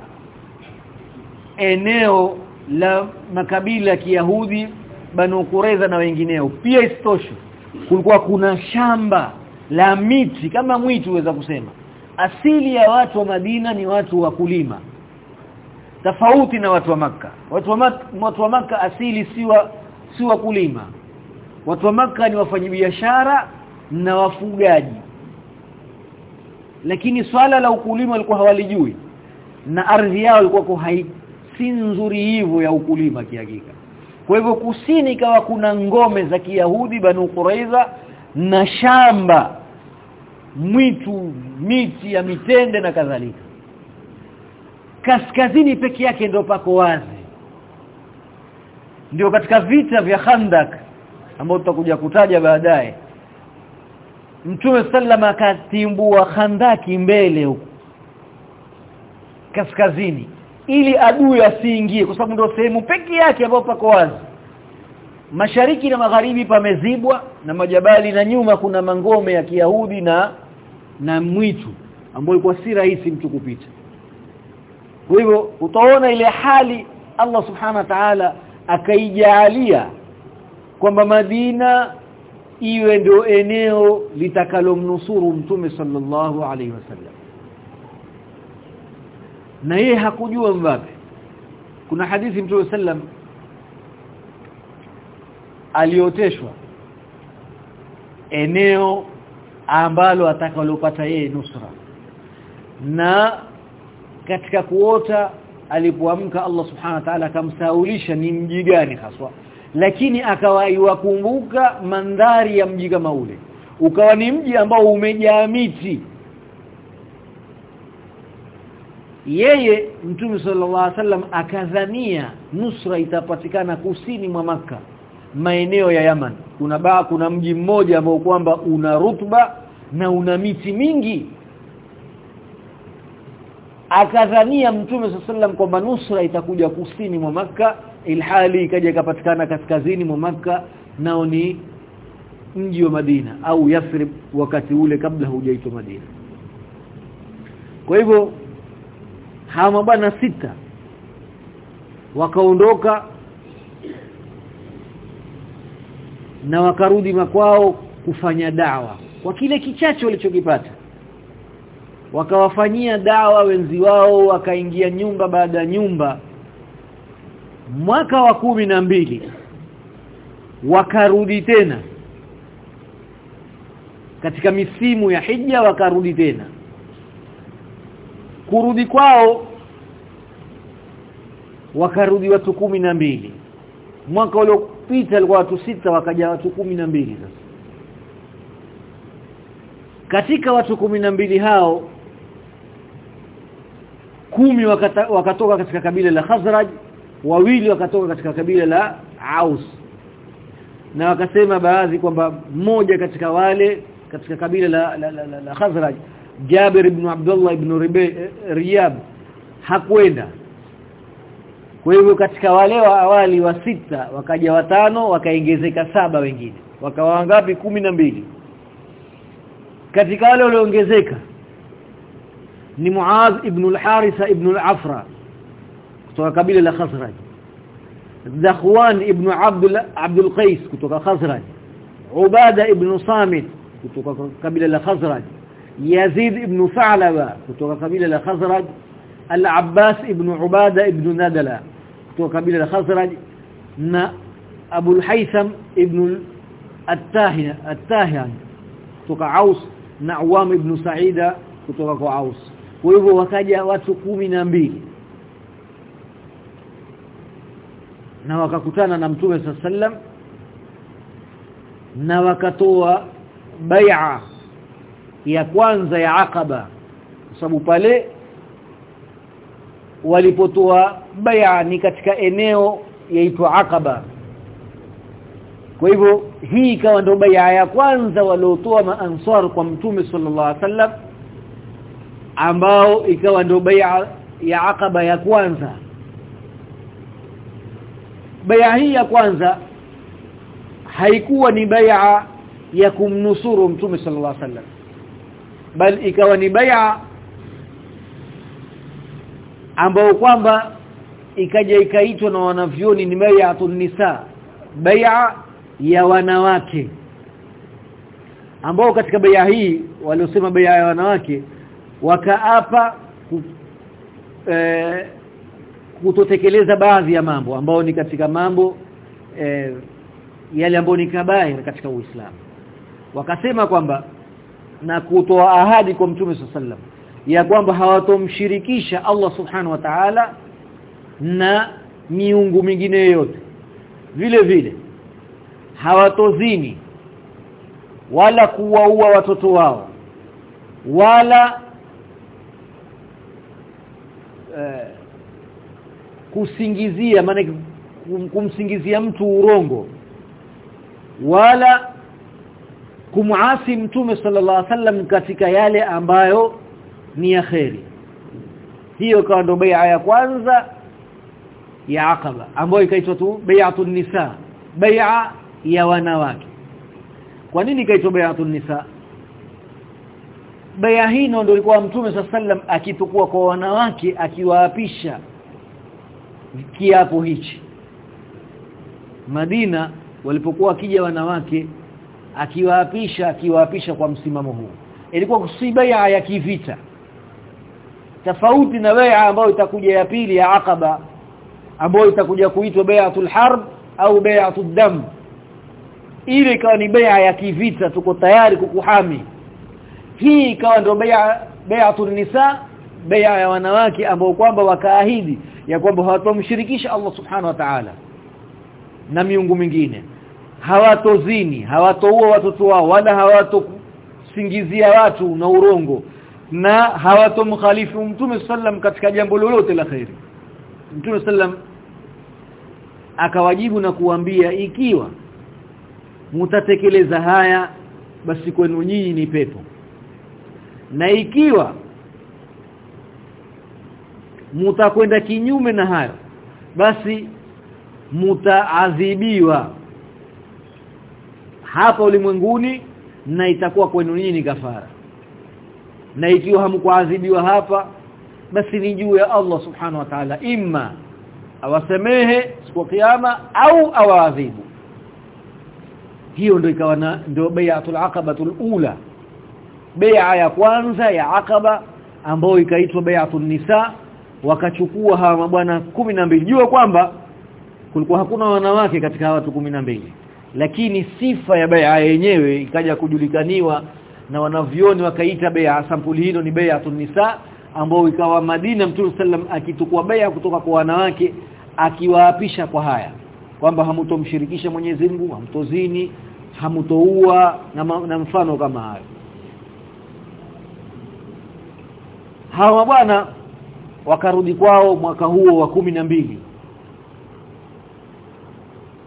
eneo la makabila ya Kiyahudi Banu Kureza na wengineo. Pia istosho kulikuwa kuna shamba la miti kama mwitu uweza kusema asili ya watu wa Madina ni watu wa kulima. Tofauti na watu wa maka watu wa maka, watu wa maka asili siwa si wa kulima. Watu wa maka ni wafanyabiashara na wafugaji. Lakini swala la ukulima walikuwa hawalijui. Na ardhi yao ilikuwa si nzuri hivyo ya ukulima kihakika. Kwa hivyo kusini ikawa kuna ngome za Kiyahudi Banu Quraiza na shamba mwitu miti ya mitende na kadhalika. Kaskazini peke yake ndio pako wazi. Ndio katika vita vya Khandak ambao tutakuja kutaja baadaye Mtume sallama akatimbua Khandaki mbele huko kaskazini ili adui asiingie kwa sababu ndio sehemu peke yake ambayo pako wazi mashariki na magharibi pamezibwa na majabali na nyuma kuna mangome ya Kiyahudi na na mwitu ambayo ilikuwa si rahisi mtu kupita. Kwa hivyo utaona ile hali Allah subhana wa ta'ala akaijalia kwamba Madina iwe ndio eneo litakalomnusuru mtume sallallahu alaihi wasallam na yeye hakujua mbabe. Kuna hadithi mtume sallam alioteshwa. Eneo ambalo atakalopata yeye nusra. Na katika kuota alipoamka Allah subhanahu wa ta'ala akamsaulisha ni mji gani haswa. Lakini akawaiwakumbuka mandhari ya mji kama ule. Ukawa ni mji ambao umejaa miti. Yeye mtume sallallahu alaihi wasallam akadhania nusra itapatikana kusini mwa maka maeneo ya Yaman. Kuna baa kuna mji mmoja ambao kwamba una rutba na una miti mingi. Akadhania mtume sallam kwamba nusra itakuja kusini mwa maka ilhali ikaja ikapatikana kaskazini mwa maka nao ni mji wa Madina au Yathrib wakati ule kabla hujaitwa Madina. Kwa hivyo hawa mabana sita wakaondoka na wakarudi makwao kufanya dawa kwa kile kichache walichokipata. Wakawafanyia dawa wenzi wao wakaingia nyumba baada ya nyumba. Mwaka wa kumi na mbili wakarudi tena. Katika misimu ya hija wakarudi tena. Kurudi kwao wakarudi watu kumi na mbili. Mwaka uliopita alikuwa watu sita wakaja watu kumi na mbili sasa. Katika watu kumi na mbili hao kumi wakata, wakatoka katika kabila la Khazraj wawili wakatoka katika kabila la Aus. Na wakasema baadhi kwamba mmoja katika wale katika kabila la, la, la, la, la Khazraj Jabir ibn Abdullah ibn Ribe, Riyab hakwenda kwa hivyo katika wale wa awali wa sita wakaja watano wakaongezeka saba wengine. Wakawa wangapi? Mbili. Katika wale walioongezeka ni Muaz ibn al-Harisa ibn al-Afra kutoka kabila la Khazraj. Dakhwan ibn Abdul Abdul Qais kutoka Khazraj. Ubada ibn Samit kutoka kabila la Khazraj. Yazid ibn Fa'laba kutoka kabila la Khazraj. Al-Abbas ibn Ubada ibn Nadala kutoka kabila la Khazraj na Abu al-Haytham ibn At-Tahiyan kutoka Aus na Awam ibn Sa'ida kutoka kwa Aus. Kwa hivyo wakaja watu kumi na mbili. Na wakakutana na Mtume sallam na wakatoa bai'a ya kwanza ya Aqaba. Sababu pale walipotoa baya ni katika eneo yaitwa Aqaba. Kwa hivyo hii ikawa ndio baya ya kwanza waliotoa maansar kwa Mtume sallallahu alaihi wasallam ambao ikawa ndio baya ya Aqaba ya kwanza. Baya hii ya kwanza haikuwa ni baya ya kumnusuru Mtume sallallahu alaihi wasallam bali ikawa ni bai'a ambao kwamba ikaja ikaitwa na wanavyoni ni bai'atun nisa bai'a ya wanawake. Ambao katika bai'a hii waliosema bai'a ya wanawake wakaapa e, kutotekeleza baadhi ya mambo ambao ni katika mambo e, yale ambayo ni kabair katika Uislamu. Wakasema kwamba na kutoa ahadi kwa Mtume sallam ya kwamba hawatomshirikisha Allah subhanahu wa ta'ala na miungu mingine yote vile vile hawatozini wala kuwaua watoto wao wala eh, kusingizia maana kumsingizia mtu urongo wala kumuasi mtume sallallahu alaihi wasallam katika yale ambayo ni ya kheri. Hiyo kawa ndo bai'a ya kwanza ya Aqaba ambayo ikaitwa tu bai'atun nisa bai'a ya wanawake. Kwa nini ikaitwa bai'atun nisa? Bai'a hii ndio ilikuwa mtume sallam akitukua kwa wanawake akiwaapisha kiapo hichi. Madina walipokuwa kija wanawake akiwaapisha akiwaapisha kwa msimamo huu ilikuwa si bai'a ya kivita tofauti na bai'a ambayo itakuja ya pili ya Aqaba ambayo itakuja kuitwa bai'atul harb au bai'atud dam. Ile ikawa ni bai'a ya kivita tuko tayari kukuhami. Hii ikawa ndio bai'a bai'atul nisa bai'a ya wanawake ambao kwamba wakaahidi ya kwamba hawatomshirikisha Allah subhanahu wa ta'ala na miungu mingine. Hawatozini hawatoua watoto wao wala hawatosingizia watu na urongo na hawatomkhalifu mtume sallam katika jambo lolote la khairi mtume sallam akawajibu na kuambia ikiwa mutatekeleza haya basi kwenu nyinyi ni pepo. Na ikiwa mutakwenda kinyume na hayo basi mutaadhibiwa hapa ulimwenguni na itakuwa kwenu nyinyi ni kafara na ikiwa hamkuadhibiwa hapa basi ni juu ya Allah subhanahu wa ta'ala. Imma awasemehe siku kiyama au awaadhibu. Hiyo ndio ikawa ndio bai'atul aqabatul ula. Bai'a ya kwanza ya aqaba ambayo ikaitwa bai'atun nisa wakachukua hawa mabwana mbili. Jua kwamba kulikuwa hakuna wanawake katika watu mbili. Lakini sifa ya bai'a yenyewe ikaja kujulikaniwa na wanavyoni wakaita bea. Sampuli hilo ni bea nisa ambao ikawa Madina Mtume sallam akitukua bea kutoka kwa wanawake akiwaapisha kwa haya. Kwamba hamutomshirikisha Mwenyezi Mungu hamtozini hamutoua na, na mfano kama hayo. Hawa bwana wakarudi kwao mwaka huo wa kumi na mbili.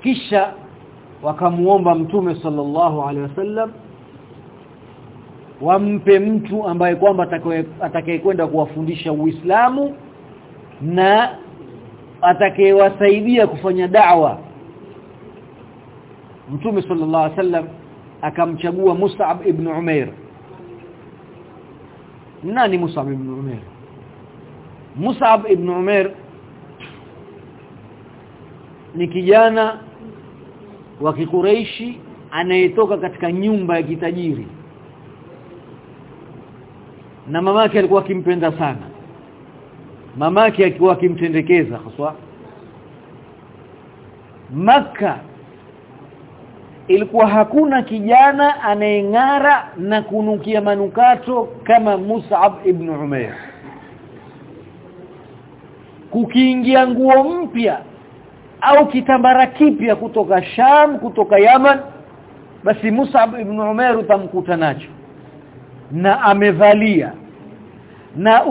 Kisha wakamuomba mtume sallallahu alaihi wasallam wampe mtu ambaye kwamba atakayekwenda kuwafundisha Uislamu na atakayewasaidia kufanya da'wa. Mtume sallallahu alaihi wasallam akamchagua Mus'ab ibn Umair. Nani Mus'ab ibn Umair? Mus'ab ibn Umair ni kijana wa kikureishi anayetoka katika nyumba ya kitajiri na mamake alikuwa akimpenda sana. Mamake alikuwa akimtendekeza haswa. Maka ilikuwa hakuna kijana anayeng'ara na kunukia manukato kama Mus'ab ibn Umair. Kukiingia nguo mpya au kitambara kipya kutoka Sham kutoka Yaman basi Mus'ab ibn Umair utamkuta nacho na amevalia. Na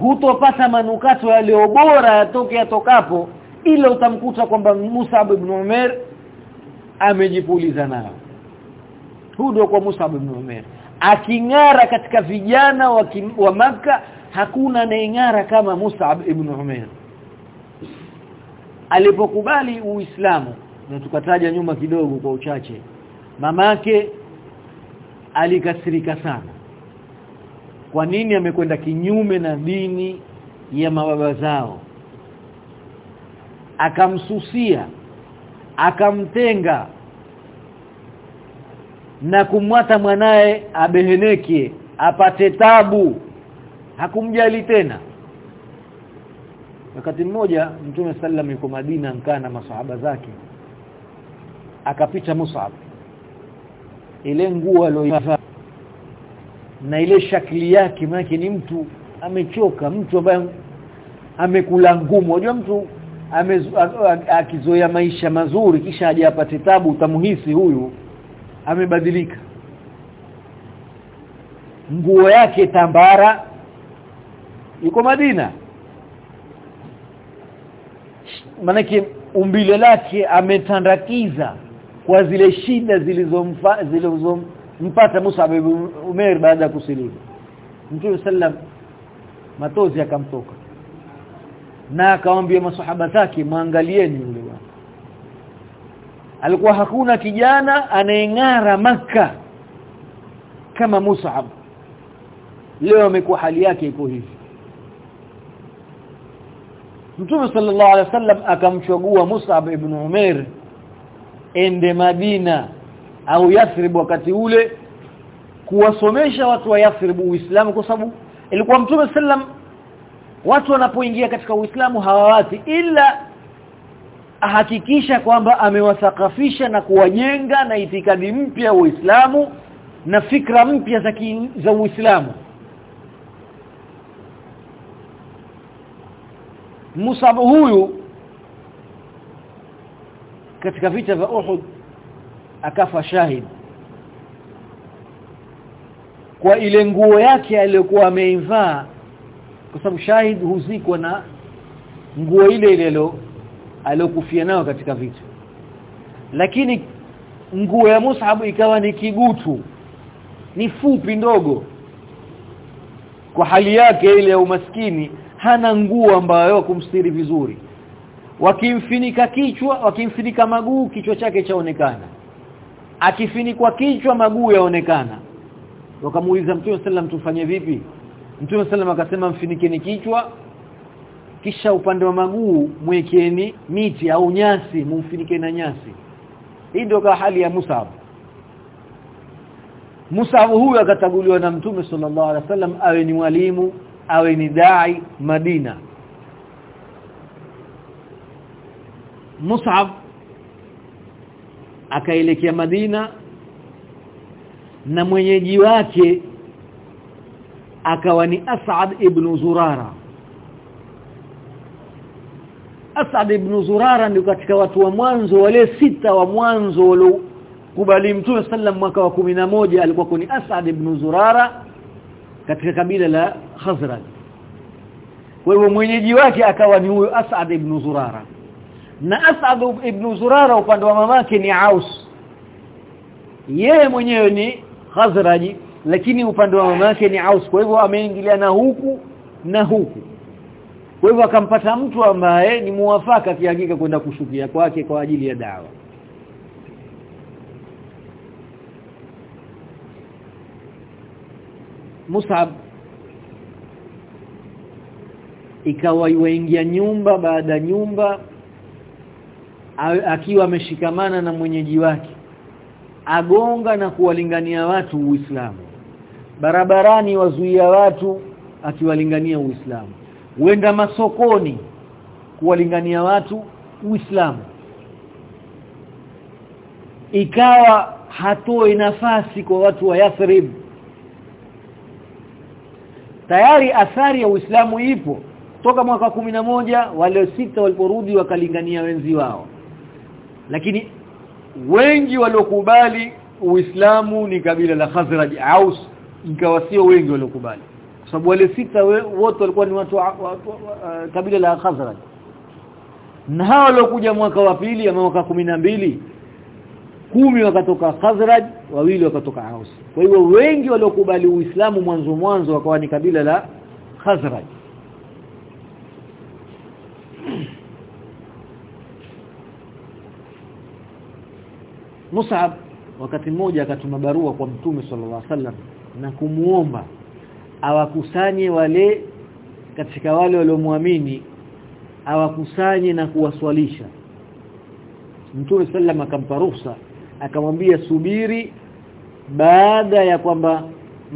hutopata manukato yaliyo bora yatoke atokapo ila utamkuta kwamba Musa ibn Umar amejipuliza nao. Hudo kwa Musa ibn Umar aking'ara katika vijana wa, wa maka hakuna anayeng'ara kama Musa ibn Umar alipokubali Uislamu na tukataja nyuma kidogo kwa uchache mamake alikasirika sana kwa nini amekwenda kinyume na dini ya mababa zao? Akamsusia akamtenga na kumwata mwanaye abeheneke apate tabu. Hakumjali tena. Wakati mmoja mtume sallam yuko Madina mkaa na masahaba zake. Akapita Mus'ab. Ile nguo aliyovaa na ile shakli yake maana ni mtu amechoka mtu ambaye amekula ngumu. Unajua mtu akizoea maisha mazuri kisha aje tabu utamhisi huyu amebadilika. Nguo yake tambara yuko Madina. Manake umbile lake ametandakiza kwa zile shida zilizompa zilizompata Musa ibn Umair baada ya kusilimu Mtume sallam matozi akamtoka. Na akamwambia masahaba zake mwangalieni yule bwana. Alikuwa hakuna kijana anayeng'ara maka kama Mus'ab leo amekuwa hali yake iko hivi. Mtume sallallahu alaihi wasallam akamchagua Mus'ab ibn Umair ende Madina au Yathrib wakati ule kuwasomesha watu wa Yathrib Uislamu kwa sababu ilikuwa Mtume sallam watu wanapoingia katika Uislamu hawawati ila ahakikisha kwamba amewasakafisha na kuwajenga na itikadi mpya Uislamu na fikra mpya za ki, za Uislamu. Musabu huyu katika vita vya Uhud akafa shahid. Kwa ile nguo yake aliyokuwa ameivaa kwa sababu shahid huzikwa na nguo ile ile aliyokufia nayo katika vita. Lakini nguo ya Mus'ab ikawa ni kigutu ni fupi ndogo. Kwa hali yake ile ya umaskini hana nguo ambayo kumstiri vizuri. Wakimfinika kichwa wakimfinika maguu kichwa chake chaonekana akifinikwa kichwa maguu yaonekana. Wakamuuliza Mtume sallam tufanye vipi? Mtume sallam akasema mfinikeni kichwa kisha upande wa maguu mwekeni miti au nyasi mumfinike na nyasi. Hii ndio hali ya Musab. Musab huyu akataguliwa na Mtume sallallahu alaihi wasallam awe ni mwalimu awe ni dai Madina. Mus'ab akaelekea Madina na mwenyeji wake akawa ni As'ad ibn Zurara. As'ad ibn Zurara ndio katika watu wa mwanzo wale sita wa mwanzo waliokubali Mtume sallam mwaka wa moja alikuwa ni As'ad ibn Zurara katika kabila la Khazraj. Kwa hivyo mwenyeji wake akawa ni huyo As'ad ibn Zurara na As'ad ibn Zurara upande wa mamake ni Aus. Yeye mwenyewe ni Khazraji lakini upande wa mamake ni Aus. Kwa hivyo ameingilia na huku na huku. Kwa hivyo akampata mtu ambaye ni muwafaka kihakika kwenda kushukia kwake kwa ajili ya dawa. Musab. Ikawa iwaingia nyumba baada nyumba akiwa ameshikamana na mwenyeji wake agonga na kuwalingania watu Uislamu. Barabarani wazuia watu akiwalingania Uislamu. Wenda masokoni kuwalingania watu Uislamu. Ikawa hatoi nafasi kwa watu wa Yathrib. Tayari athari ya Uislamu ipo toka mwaka moja wale sita waliporudi wakalingania wenzi wao lakini wengi waliokubali Uislamu ni kabila la Khazraj Aus ikawa sio wengi waliokubali. Kwa sababu wale sita wote walikuwa ni watu watu, watu wa, wa, kabila la Khazraj. Na hao waliokuja mwaka wa pili ama mwaka mbili kumi wakatoka Khazraj wawili wakatoka Aus. Kwa hiyo wengi waliokubali Uislamu mwanzo mwanzo wakawa ni kabila la Khazraj Mus'ab wakati mmoja akatuma barua kwa Mtume sallallahu alaihi wasallam na kumuomba awakusanye wale katika wale waliomwamini awakusanye na kuwaswalisha. Mtume sallam akampa ruhusa akamwambia subiri baada ya kwamba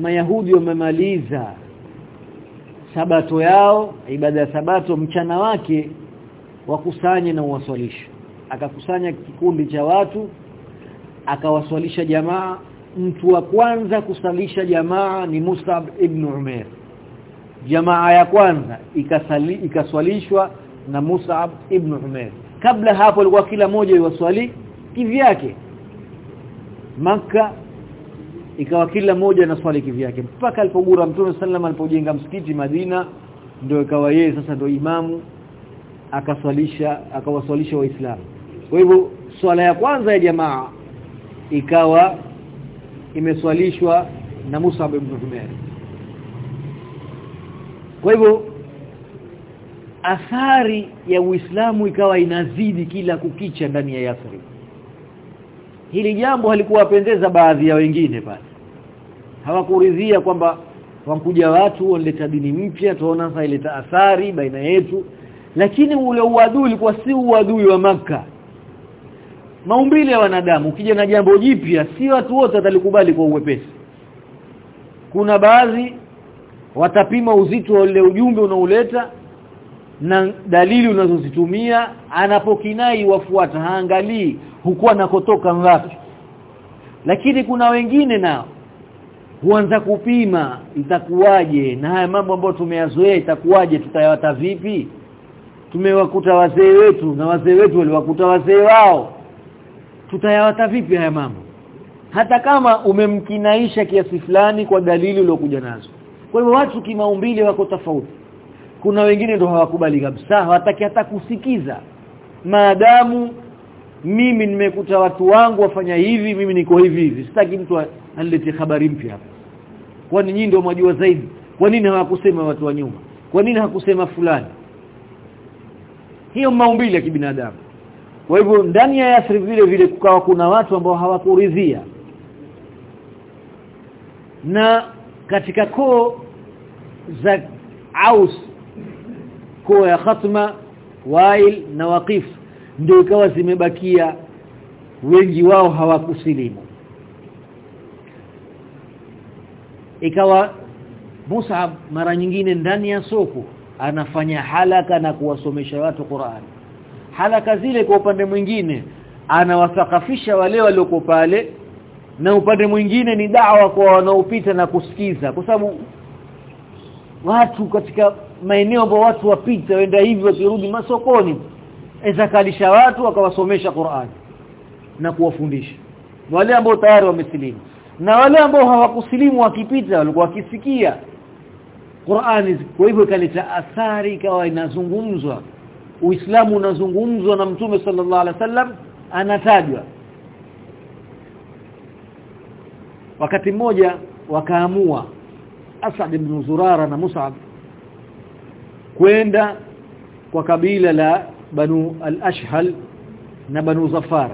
Mayahudi wamemaliza sabato yao ibada ya sabato mchana wake wakusanye na uwaswalishe. Akakusanya kikundi cha watu akawaswalisha jamaa. Mtu wa kwanza kusalisha jamaa ni Musab ibn Umair. Jamaa ya kwanza ikasali ikaswalishwa na Musab ibn Umair. Kabla hapo alikuwa kila moja iwaswali kivyake. Maka ikawa kila moja na swali kivyake. Mpaka alipogura Mtume sallam alipojenga msikiti Madina ndio ikawa yeye sasa ndio imamu akaswalisha akawaswalisha waislamu. Kwa hivyo swala ya kwanza ya jamaa ikawa imeswalishwa na Musa ibn Umar kwa hivyo athari ya Uislamu ikawa inazidi kila kukicha ndani ya Yathrib hili jambo halikuwapendeza baadhi ya wengine pale hawakuridhia kwamba wankuja watu wanleta dini mpya tuona sasa ileta athari baina yetu. Lakini ule uadui ulikuwa si uadui wa maka maumbile ya wanadamu ukija na jambo jipya si watu wote watalikubali kwa uwepesi. Kuna baadhi watapima uzito wa ule ujumbe unaoleta na dalili unazozitumia anapokinai wafuata haangalii hukuwa nakotoka ngapi. Lakini kuna wengine nao huanza kupima itakuwaje na haya mambo ambayo tumeyazoea itakuwaje tutayawata vipi? Tumewakuta wazee wetu na wazee wetu waliwakuta wazee wao tutayawata vipi haya mambo? Hata kama umemkinaisha kiasi fulani kwa dalili uliokuja nazo. Kwa hivyo watu kimaumbile wako tofauti. Kuna wengine ndio hawakubali kabisa hawataki hata kusikiza. Maadamu mimi nimekuta watu wangu wafanya hivi mimi niko hivi hivi. Sitaki mtu anilete habari mpya hapa. Kwani nyinyi ndio mwajua zaidi? Kwa nini hawakusema watu wa nyuma? Kwa nini hakusema fulani? Hiyo maumbile ya kibinadamu kwa hivyo ndani ya Yasri vile vile kukawa kuna watu ambao hawakuridhia. Na katika koo za Aus koo ya Khatma Wail na Waqif ndio ikawa zimebakia wengi wao hawakusilimu. Ikawa Musa mara nyingine ndani ya soko anafanya halaka na kuwasomesha watu Qur'an halaka zile kwa upande mwingine. Anawasakafisha wale walioko pale na upande mwingine ni dawa kwa wanaopita na kusikiza. Kwa sababu watu katika maeneo ambayo watu wapita waenda hivi wakirudi masokoni ezakalisha watu akawasomesha Qur'an na kuwafundisha. Wale ambao tayari wamesilimu. Na wale ambao hawakusilimu wakipita walikuwa wakisikia Qur'ani kwa hivyo ikaleta athari ikawa inazungumzwa Uislamu unazungumzwa na Mtume sallallahu alaihi wasallam anatajwa. Wakati mmoja wakaamua Asad ibn Zurara na Mus'ab kwenda kwa kabila la Banu al-Ashhal na Banu Zafar.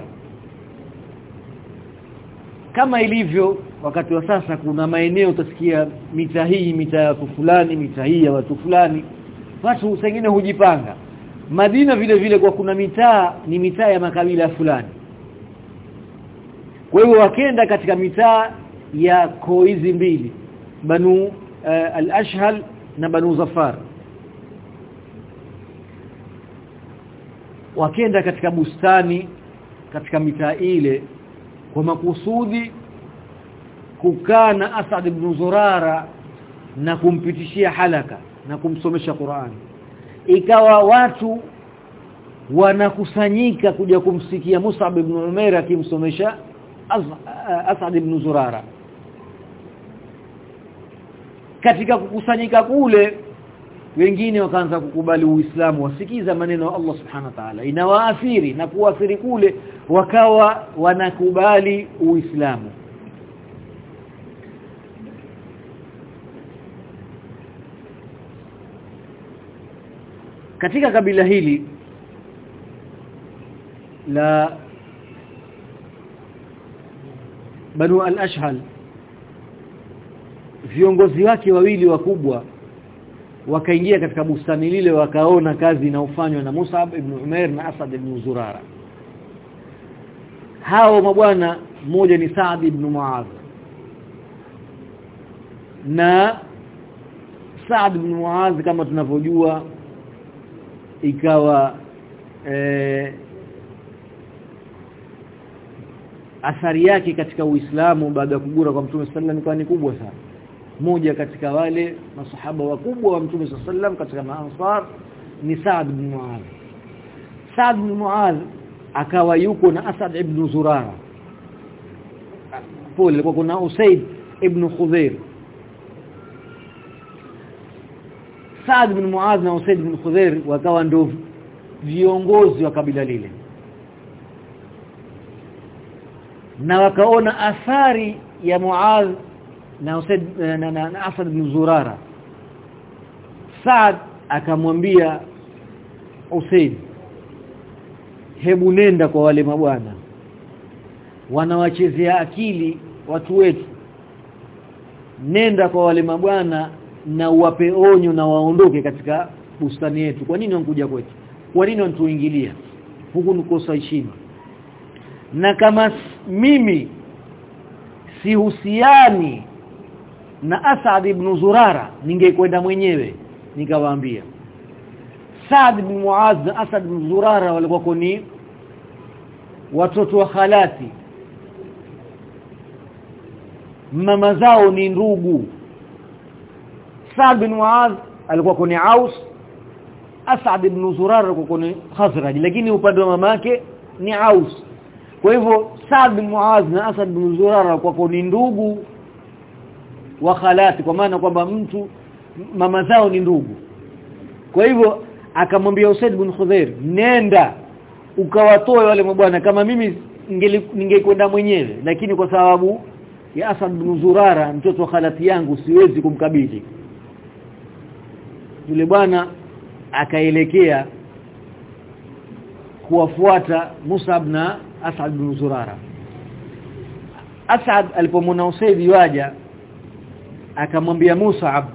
Kama ilivyo wakati wa sasa kuna maeneo utasikia mita hii mita ya fulani mita hii ya watu fulani. Watu wengine hujipanga Madina vile vile kwa kuna mitaa ni mitaa ya makabila fulani. Kwa hiyo wakenda katika mitaa ya koo hizi mbili Banu uh, al-Ashhal na Banu Zafar. Wakenda katika bustani katika mitaa ile kwa makusudi kukaa na Asad ibn Zurara na kumpitishia halaka na kumsomesha Qur'an ikawa watu wanakusanyika kuja kumsikia Mus'ab ibn Umair akimsomesha Asad ibn Zurara. Katika kukusanyika kule wengine wakaanza kukubali Uislamu wasikiza maneno ya Allah Subhanahu wa Ta'ala. Inawaathiri na kuathiri kule wakawa wanakubali Uislamu katika kabila hili la Banu al-Ashhal viongozi wake wawili wakubwa wakaingia katika bustani lile wakaona kazi inaofanywa na Musab ibn Umair na Asad ibn Zurara. Hao mabwana mmoja ni Saad ibn Muadh na Saad ibn Muadh kama tunavyojua ikawa e, athari yake katika Uislamu baada ya kugura kwa Mtume sallallahu alaihi wasallam ni kubwa sana. Moja katika wale masahaba wakubwa wa Mtume sallallahu katika maansar ni Saad ibn Muadh. Saad ibn Muadh akawa yuko na Asad ibn Zurara. Pole kwa kuna Usaid ibn Khudair Saad bin Muaz na Usaid bin Khudair wakawa ndio viongozi wa kabila lile. Na wakaona athari ya Muaz na Usaid na, na, na Asad bin Zurara. Saad akamwambia Usaid hebu nenda kwa wale mabwana wanawachezea akili watu wetu. Nenda kwa wale mabwana na uwape onyo na waondoke katika bustani yetu. Kwa nini wanakuja kwetu? Kwa nini wanatuingilia? Huku nikosa heshima. Na kama mimi sihusiani na Asad ibn Zurara ningekwenda mwenyewe nikawaambia. Saad ibn Muaz na Asad ibn Zurara walikuwa ni watoto wa khalati. Mama zao ni ndugu Saad bin Muaz alikuwa kwenye Aus Asad ibn Zurar alikuwa kwenye Khazraj lakini upande wa mamake ni Aus kwa hivyo Saad bin Muaz na Asad bin Zurara walikuwa ni ndugu wa khalati kwa maana kwamba mtu mama zao ni ndugu. Kwa hivyo akamwambia Usaid bin Khudair nenda ukawatoe wale mabwana kama mimi ningekwenda mwenyewe. Lakini kwa sababu ya Asad bin Zurara mtoto wa khalati yangu siwezi kumkabidhi yule bwana akaelekea kuwafuata Musab na Asad bin Zurara. Asad alipomwona Usaid waja akamwambia Musab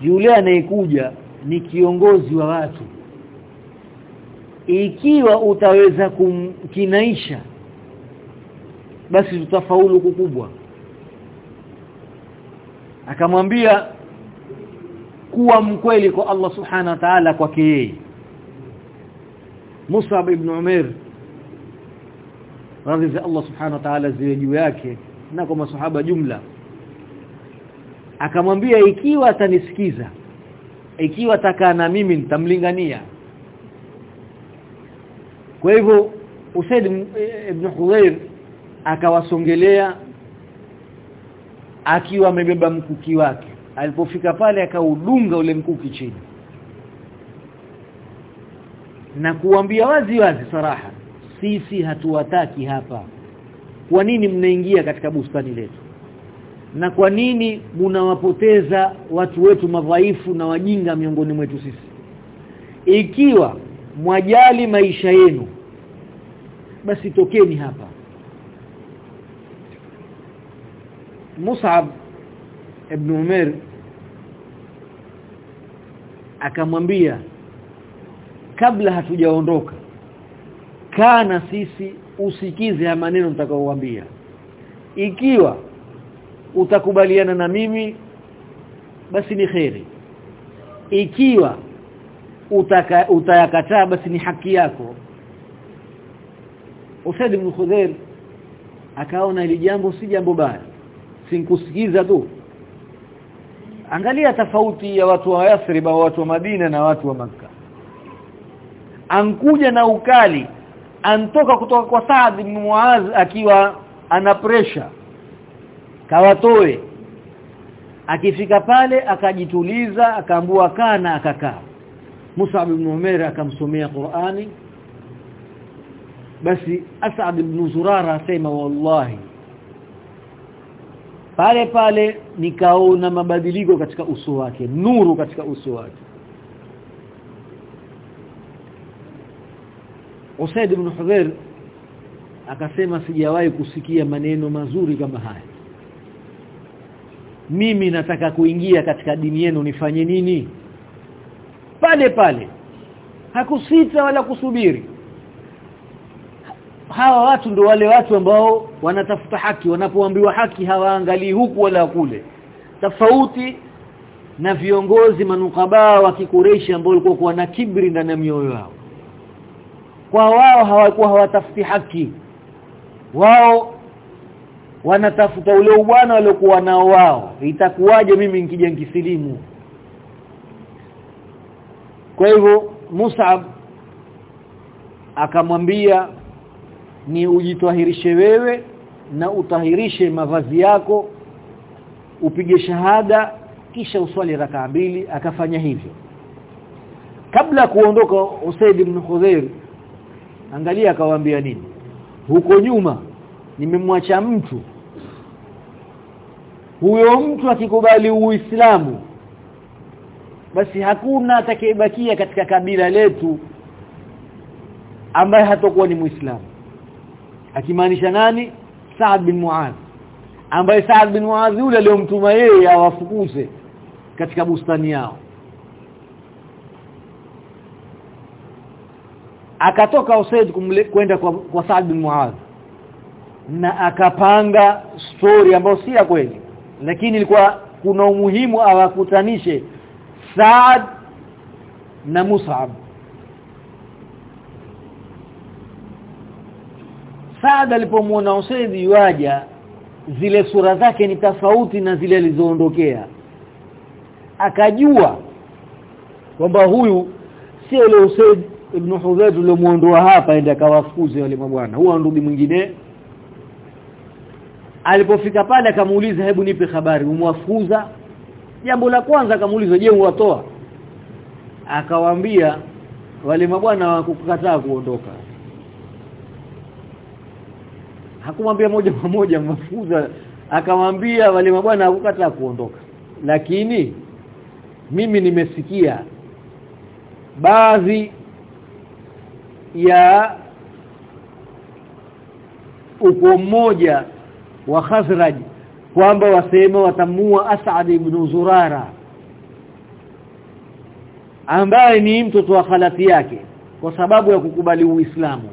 yule anayekuja ni kiongozi wa watu. Ikiwa utaweza kumkinaisha basi tutafaulu kukubwa akamwambia kuwa mkweli kwa Allah subhanahu wa ta'ala kwake yeye. Musa ibn Umair radhi za Allah subhanahu wa ta'ala ziwe juu yake na kwa masahaba jumla akamwambia ikiwa atanisikiza ikiwa atakaa na mimi nitamlingania. Kwa hivyo Usaid ibn Khudair akawasongelea akiwa amebeba mkuki wake. Alipofika pale akaudunga ule mkuki chini. Na kuambia wazi wazi saraha sisi hatuwataki hapa. Kwa nini mnaingia katika bustani letu? Na kwa nini mnawapoteza watu wetu madhaifu na wajinga miongoni mwetu sisi? Ikiwa mwajali maisha yenu basi tokeni hapa Mus'ab ibn Umair akamwambia kabla hatujaondoka kana sisi usikize ya maneno nitakaowaambia ikiwa utakubaliana na mimi basi ni kheri. Ikiwa utaka utayakataa basi ni haki yako. Usaid ibn Khudair akaona ili jambo si jambo baya sinkusikiza tu. Angalia tofauti ya watu wa Yathrib au watu wa Madina na watu wa Makka. Ankuja na ukali antoka kutoka kwa Saad ibn Muaz akiwa ana pressure. Kawatoe. Akifika pale akajituliza akaambua kana akakaa. Musa ibn Umair akamsomea Qur'ani. Basi As'ad ibn Zurara asema wallahi pale pale nikaona mabadiliko katika uso wake nuru katika uso wake. Usaid ibn Hudhair akasema sijawahi kusikia maneno mazuri kama haya. Mimi nataka kuingia katika dini yenu nifanye nini? Pale pale. Hakusita wala kusubiri hawa watu ndio wale watu ambao wanatafuta haki wanapoambiwa haki hawaangalii huku wala kule. Tofauti na viongozi manukaba wa kikureshi ambao walikuwa na kibri ndani ya mioyo yao. Kwa wao hawakuwa hawatafuti haki. Wao wanatafuta ule ubwana waliokuwa nao wao. Itakuwaje mimi nikija nikisilimu? Kwa hivyo Mus'ab akamwambia ni ujitwahirishe wewe na utahirishe mavazi yako upige shahada kisha uswali rakaa mbili akafanya hivyo. Kabla kuondoka Usaid ibn Khudair angalia akawaambia nini? Huko nyuma nimemwacha mtu. Huyo mtu akikubali uislamu basi hakuna atakayebakia katika kabila letu ambaye hatakuwa ni muislamu akimaanisha nani? Saad bin Muadh ambaye Saad bin Muadh yule aliyomtuma yeye awafukuze katika bustani yao. Akatoka Usaid kwenda kwa, kwa Saad bin Muadh na akapanga story ambayo si ya kweli. Lakini ilikuwa kuna umuhimu awakutanishe Saad na Mus'ab Saad alipomuona Usaid yuaja zile sura zake ni tofauti na zile alizoondokea. Akajua kwamba huyu sio ile Usaid ibn Hudayr uliomuondoa hapa ende akawafukuze wale mabwana. Huwa ndugu mwingine. Alipofika pale akamuuliza hebu nipe habari umwafukuza jambo la kwanza akamuuliza je uwatoa akawaambia wale mabwana wakukataa kuondoka hakumwambia moja kwa moja mafuza akamwambia wale mabwana hakukataa kuondoka. Lakini mimi nimesikia baadhi ya uko mmoja wa Khazraj kwamba wasema watamua As'ad ibn Zurara ambaye ni mtoto wa khalati yake kwa sababu ya kukubali Uislamu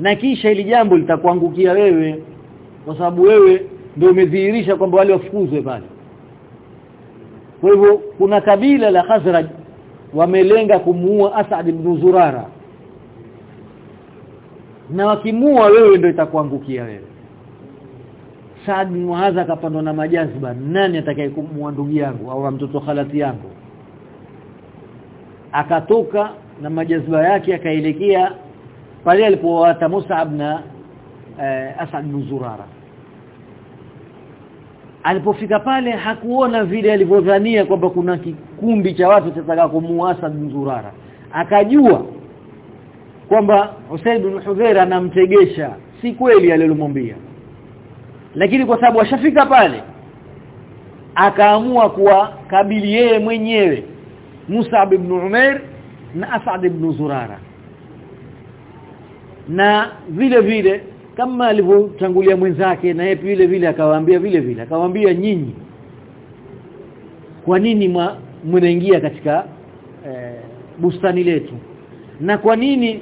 na kisha ili jambo litakuangukia wewe kwa sababu wewe ndio umedhihirisha kwamba wale wafukuzwe pale. Kwa hivyo kuna kabila la Khazraj wamelenga kumuua Asad ibn Zurara. Na wakimuua wewe ndio itakuangukia wewe. Saad bin Muadh akapandwa na majaziba nani atakayekumua ndugu yangu au mtoto khalati yangu? Akatoka na majaziba yake akaelekea pale alipowata Mus'ab na eh, Asad bin Zurara. Alipofika pale hakuona vile alivyodhania kwamba kuna kikundi cha watu kitataka kumuasa bin Zurara. Akajua kwamba Usaid bin Hudhaira anamtegesha. Si kweli alilomwambia. Lakini kwa sababu ashafika pale akaamua kuwa kabili yeye mwenyewe Musa ibn Umair na Asad ibn Zurara na vile vile kama alivyotangulia mwenzake na yeye vile vile akawaambia vile vile akawaambia nyinyi kwa nini mnaingia katika e, bustani letu? Na kwa nini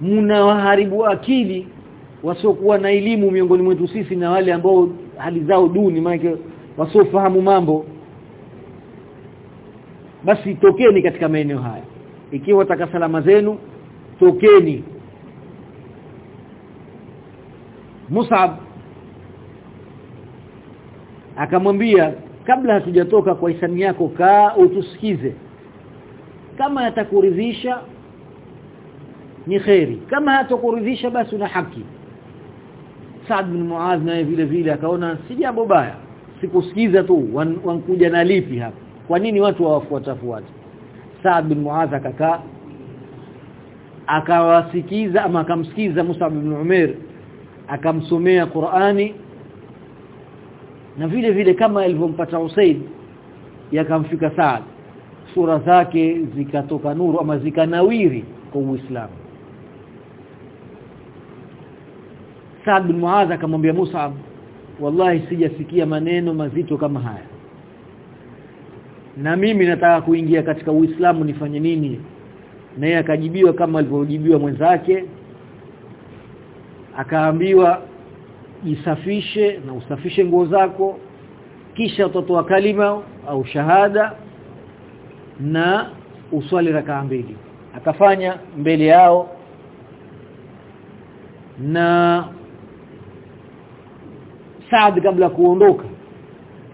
mnawaharibu akili wasiokuwa na elimu miongoni mwetu sisi na wale ambao hali zao duni maana wasiofahamu mambo? Basi tokeni katika maeneo haya. Ikiwa taka salama zenu tokeni Musab. Akamwambia kabla hatujatoka kwa isani yako kaa utusikize. Kama yatakuridhisha ni khairi kama hatakuridhisha basi una haki. Saad bin Muadh naye vile vile akaona si jambo baya. Sikusikiza tu wankuja na lipi hapa? Kwa nini watu hawafuata fuata Saad bin Muadh akakaa akawasikiza ama akamsikiza Musab bin Umair akamsomea Qur'ani. Na vile vile kama ilivyompata Usaid yakamfika Saad. Sura zake zikatoka nuru ama zikanawiri kwa Uislamu. Saad bin Muadh akamwambia Mus'ab wallahi sijasikia maneno mazito kama haya. Na mimi nataka kuingia katika Uislamu nifanye nini? Na yeye akajibiwa kama alivyojibiwa mwenzake akaambiwa jisafishe na usafishe nguo zako kisha utatoa kalima au shahada na uswali rakaa mbili. Akafanya mbele yao na Saad kabla kuondoka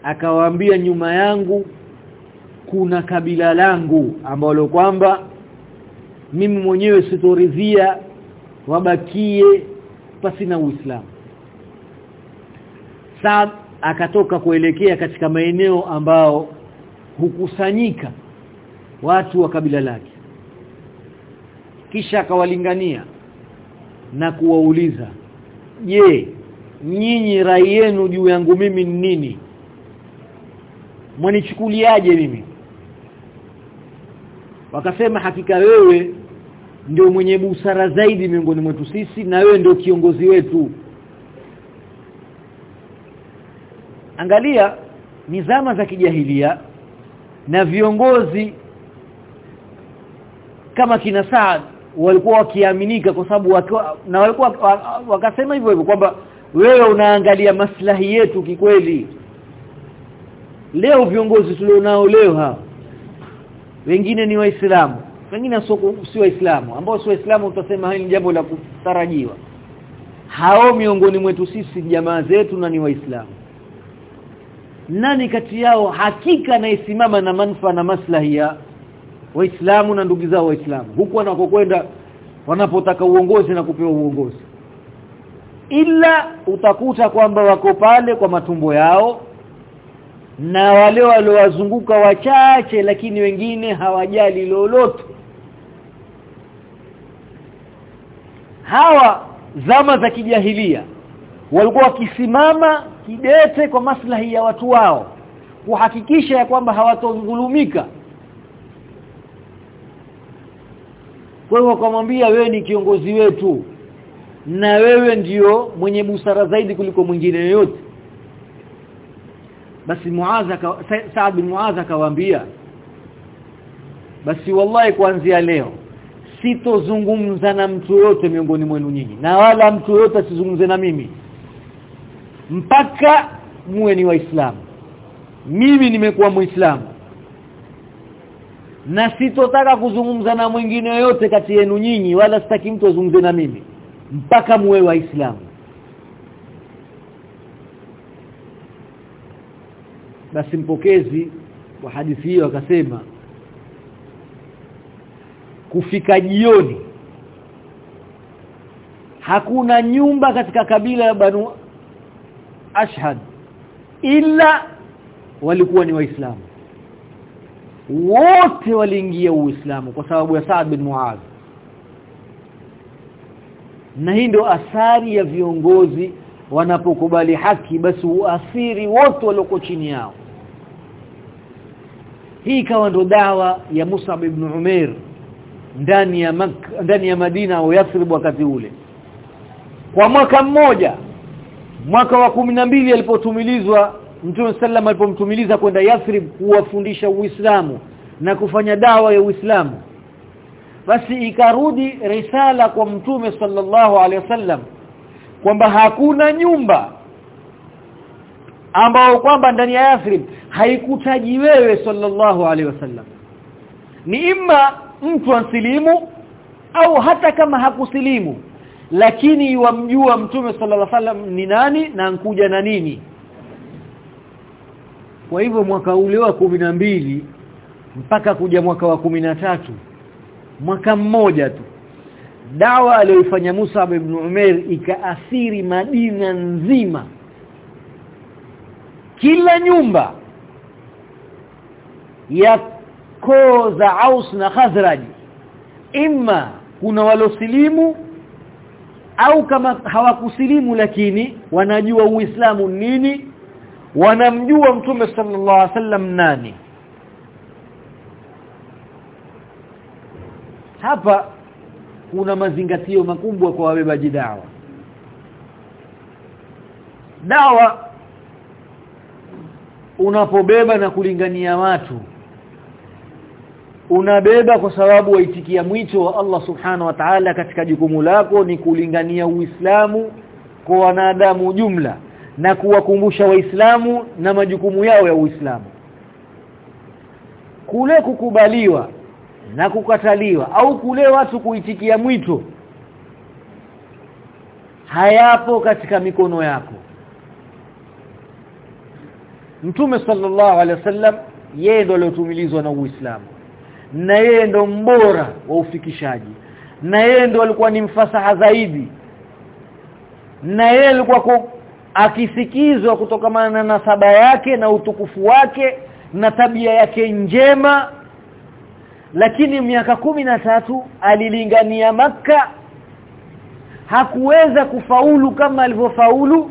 akawaambia nyuma yangu kuna kabila langu ambalo kwamba mimi mwenyewe sitoridhia wabakie pasina Uislamu. Saad akatoka kuelekea katika maeneo ambao hukusanyika watu wa kabila lake. Kisha akawalingania na kuwauliza je nyinyi rai yenu juu yangu mimi ni nini? Mwanichukuliaje mimi? Wakasema hakika wewe ndio mwenye busara zaidi miongoni mwetu sisi na wewe ndio kiongozi wetu. Angalia nizama za kijahilia na viongozi kama kina Saad walikuwa wakiaminika kwa sababu na walikuwa wakasema hivyo hivyo kwamba wewe unaangalia maslahi yetu kikweli. Leo viongozi tulionao leo hawa wengine ni waislamu wengine si waislamu ambao si waislamu utasema hili jambo la kutarajiwa. Hao miongoni mwetu sisi jamaa zetu na ni waislamu. Nani kati yao hakika anayesimama na manufaa na maslahi ya waislamu na ndugu zao waislamu? Huku wanakokwenda wanapotaka uongozi na kupewa uongozi. Ila utakuta kwamba wako pale kwa matumbo yao na wale waliowazunguka wachache lakini wengine hawajali lolote hawa zama za kijahilia walikuwa wakisimama kidete kwa maslahi ya watu wao kuhakikisha ya kwamba hawatodhulumika kwa hiyo wakamwambia wewe ni kiongozi wetu na wewe ndiyo mwenye busara zaidi kuliko mwingine yoyote. Basi Muadha Saad bin Muadha akawaambia basi wallahi kuanzia leo sitozungumza na mtu yote miongoni mwenu nyinyi na wala mtu yote asizungumze na mimi mpaka muwe ni waislamu. Mimi nimekuwa muislamu na sitotaka kuzungumza na mwingine yote kati yenu nyinyi wala sitaki mtu azungumze na mimi mpaka muwe waislamu. Basi mpokezi wa hadithi hiyo akasema kufika jioni. Hakuna nyumba katika kabila ya Banu Ashhad ila walikuwa ni waislamu. Wote waliingia uislamu kwa sababu ya Saad bin muaz na hii ndio athari ya viongozi wanapokubali haki basi uathiri wote walioko chini yao. Hii ikawa ndo dawa ya Musab ibn Umair ndani ya Mak ndani ya Madina au Yathrib wakati ule. Kwa mwaka mmoja mwaka wa mbili alipotumilizwa Mtume sallam alipomtumiliza kwenda Yathrib kuwafundisha Uislamu na kufanya dawa ya Uislamu. Basi ikarudi risala kwa Mtume sallallahu alaihi wasallam kwamba hakuna nyumba ambao kwamba ndani ya Yathrib haikutaji wewe sallallahu alaihi wasallam. Ni imma mtu asilimu au hata kama hakusilimu. Lakini wamjua mtume sallallahu alaihi wasallam ni nani na ankuja na nini. Kwa hivyo mwaka ule wa mbili mpaka kuja mwaka wa tatu mwaka mmoja tu dawa aliyoifanya Musa ibn Umair ikaathiri Madina nzima. Kila nyumba ya koo za Aus na Khazraj. Imma kuna walosilimu au kama hawakusilimu lakini wanajua Uislamu nini wanamjua Mtume sallallahu alaihi wasallam nani. Hapa kuna mazingatio makubwa kwa wabebaji dawa. Dawa unapobeba na kulingania watu unabeba kwa sababu waitikia mwito wa Allah subhanahu wa ta'ala katika jukumu lako ni kulingania Uislamu kwa wanadamu jumla na kuwakumbusha waislamu na majukumu yao ya Uislamu. Kule kukubaliwa na kukataliwa au kule watu kuitikia mwito hayapo katika mikono yako. Mtume sallallahu alaihi wasallam yeye ndo aliyotumilizwa na Uislamu na yeye ndo mbora wa ufikishaji. Na yeye ndo alikuwa ni mfasaha zaidi. Na yeye alikuwa akisikizwa kutokamana na nasaba yake na utukufu wake na tabia yake njema. Lakini miaka kumi na tatu alilingania maka hakuweza kufaulu kama alivyofaulu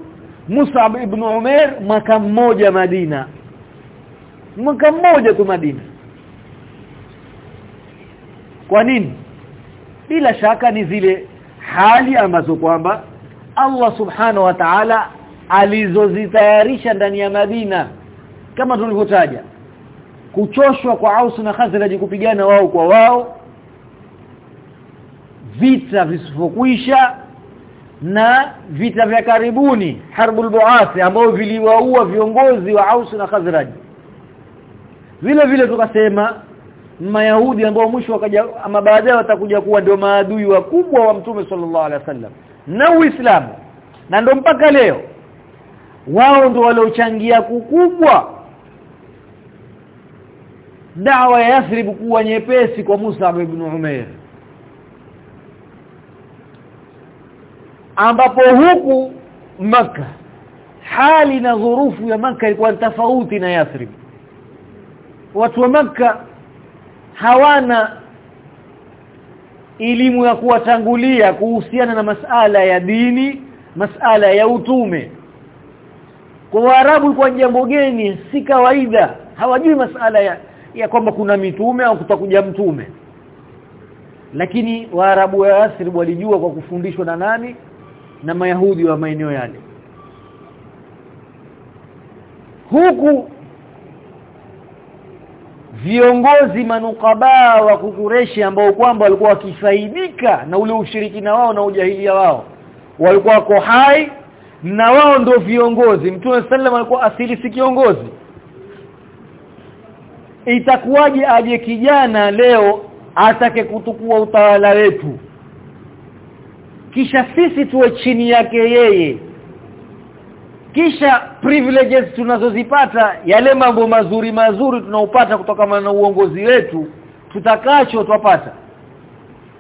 Musab ibn Umair mwaka mmoja Madina. Mwaka mmoja tu Madina kwa nini? Bila shaka ni zile hali ambazo kwamba Allah subhanahu wa ta'ala alizozitayarisha ndani ya Madina. Kama tulivyotaja kuchoshwa kwa Aus na Khazraj kupigana wao kwa wao vita visivyokuisha na vita vya karibuni harbul buath ambao viliwaua viongozi wa Aus na Khazraj. Vile vile tukasema Mayahudi ambao mwisho wakaja ama baadaye watakuja kuwa ndio maadui wakubwa wa Mtume sallallahu alaihi wasallam na Uislamu. Na ndio mpaka leo wao ndio waliochangia kukubwa dawa ya Yathrib kuwa nyepesi kwa Musa ibn Umair ambapo huku maka hali na dhurufu ya maka ilikuwa tofauti na Yathrib. Watu wa maka hawana elimu ya kuwatangulia kuhusiana na masala ya dini masala ya utume. Kwa Waarabu kwa jambo geni si kawaida. Hawajui masala ya, ya kwamba kuna mitume au kutakuja mtume. Lakini Waarabu wa Asri walijua kwa kufundishwa na nani? Na Mayahudi wa maeneo yale. Huku viongozi manukaba wa kukureshi ambao kwamba walikuwa wakifaidika na ule ushirikina wao na ujahilia wao. Walikuwa wako hai na wao ndio viongozi. Mtume sallam alikuwa asili si kiongozi. Itakuwaje aje kijana leo atake kutukua utawala wetu? Kisha sisi tuwe chini yake yeye kisha privileges tunazozipata yale mambo mazuri mazuri tunaopata kutokana na uongozi wetu tutakacho twapata?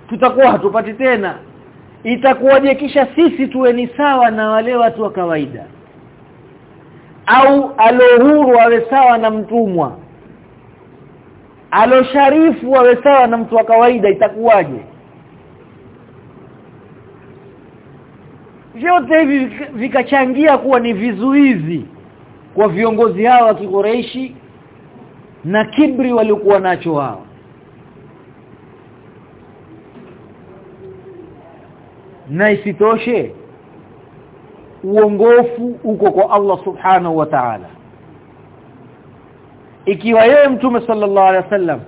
Tutakuwa hatupati tena. Itakuwaje kisha sisi tuwe ni sawa na wale watu wa kawaida? Au alohuru awe sawa na mtumwa? Alosharifu awe sawa na mtu wa kawaida itakuwaje vyote hivi vikachangia kuwa ni vizuizi kwa viongozi hao wa kikoreishi na kibri waliokuwa nacho wao na isitoshe uongofu uko kwa Allah subhanahu wa ta'ala. Ikiwa yeye mtume sallallahu alaihi wasallam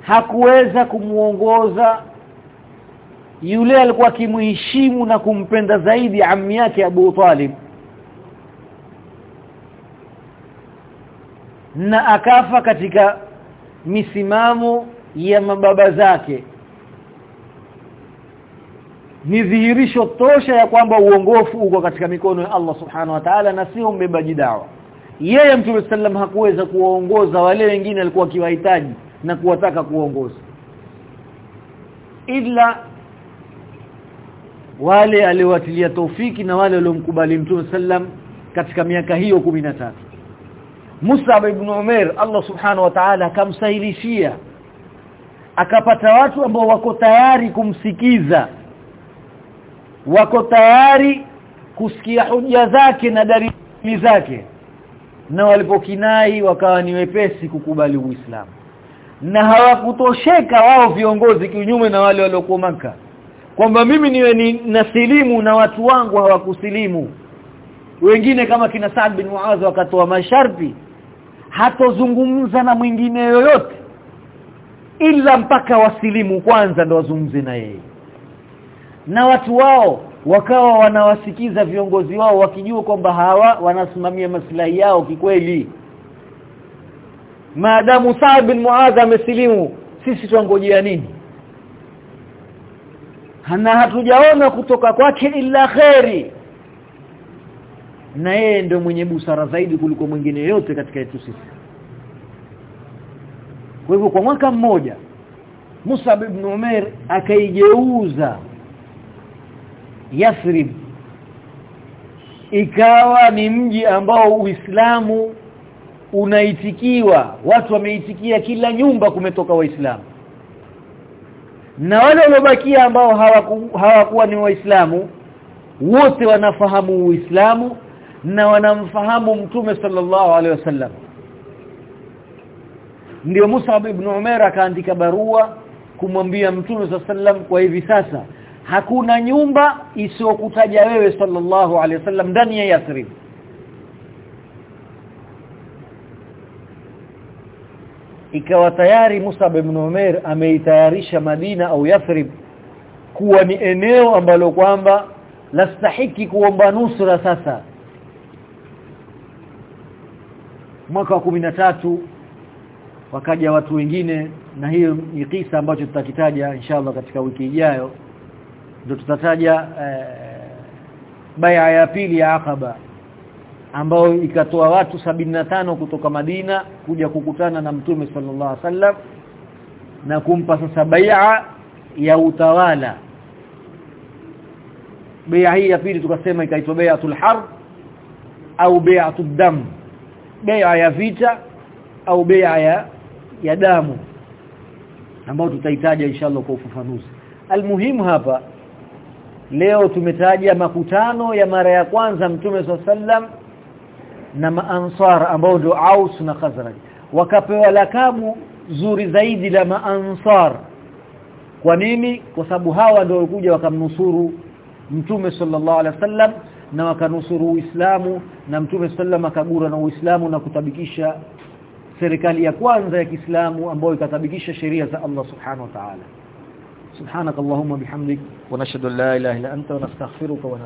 hakuweza kumuongoza yule alikuwa akimheshimu na kumpenda zaidi ammi yake Abu Talib. Na akafa katika misimamo ya mababa zake. Ni dhihirisho tosha ya kwamba uongofu uko katika mikono ya Allah subhanahu wa ta'ala na sio mbebaji dawa. Yeye mtume sallam hakuweza kuwaongoza wale wengine alikuwa akiwahitaji na kuwataka kuongoza ila wale aliowatilia taufiki na wale waliomkubali mtume sallam katika miaka hiyo tatu. Musa ibn Umair Allah subhanahu wa ta'ala akamsahilishia. Akapata watu ambao wako tayari kumsikiza. Wako tayari kusikia hoja zake na dalili zake. Na walipokinai wakawa ni wepesi kukubali Uislamu. Na hawakutosheka wao viongozi kinyume na wale waliokuwa maka kwamba mimi niwe ni nasilimu na watu wangu hawakusilimu. Wengine kama kina Saad bin Muaz wakatoa masharti hatozungumza na mwingine yoyote ila mpaka wasilimu kwanza ndo wazungumze na yeye. Na watu wao wakawa wanawasikiza viongozi wao wakijua kwamba hawa wanasimamia maslahi yao kikweli. Maadamu Saad bin Muadh amesilimu sisi tuangojea nini na hatujaona kutoka kwake illa khairi na yeye ndio mwenye busara zaidi kuliko mwingine yote katika yetu sisi. Kwa hivyo kwa mwaka mmoja Musa ibn Umair akaigeuza Yathrib ikawa ni mji ambao Uislamu unaitikiwa. Watu wameitikia kila nyumba kumetoka waislamu na wale waliobakia ambao hawaku, hawakuwa ni waislamu wote wanafahamu uislamu na wanamfahamu mtume sallallahu alaihi wasallam. Ndio Musa ibn Umair akaandika barua kumwambia mtume sallam kwa hivi sasa hakuna nyumba isiyokutaja wewe sallallahu alaihi wasallam ndani ya Yathrib ikawa tayari Musa ibn Umair ameitayarisha Madina au Yathrib kuwa ni eneo ambalo kwamba lastahiki kuomba nusra sasa. Mwaka wa tatu wakaja watu wengine na hiyo ni kisa ambacho tutakitaja inshallah katika wiki ijayo. Ndio tutataja eh, baya ya pili ya Aqaba ambao ikatoa watu tano kutoka Madina kuja kukutana na Mtume sallallahu alaihi wasallam na kumpa sasa bai'a ya utawala. Bai'a hii ya pili tukasema ikaitwa bai'atul harb au bai'atud dam. Bai'a ya vita au bai'a ya ya damu ambao tutahitaji inshallah kwa ufafanuzi. Almuhimu hapa leo tumetaja makutano ya mara ya kwanza mtume sallam na maansar ambao ndio Aus na Khazraj. Wakapewa lakabu zuri zaidi la maansar. Kwa nini? Kwa sababu hawa ndio walikuja wakamnusuru mtume sallallahu alaihi wasallam na wakanusuru Uislamu na mtume sallam akagura na Uislamu na kutabikisha serikali ya kwanza ya Kiislamu ambayo ikatabikisha sheria za Allah subhanahu wa ta'ala. Subhanakallahumma bihamdik wa nashhadu an la ilaha illa anta wa nastaghfiruka wa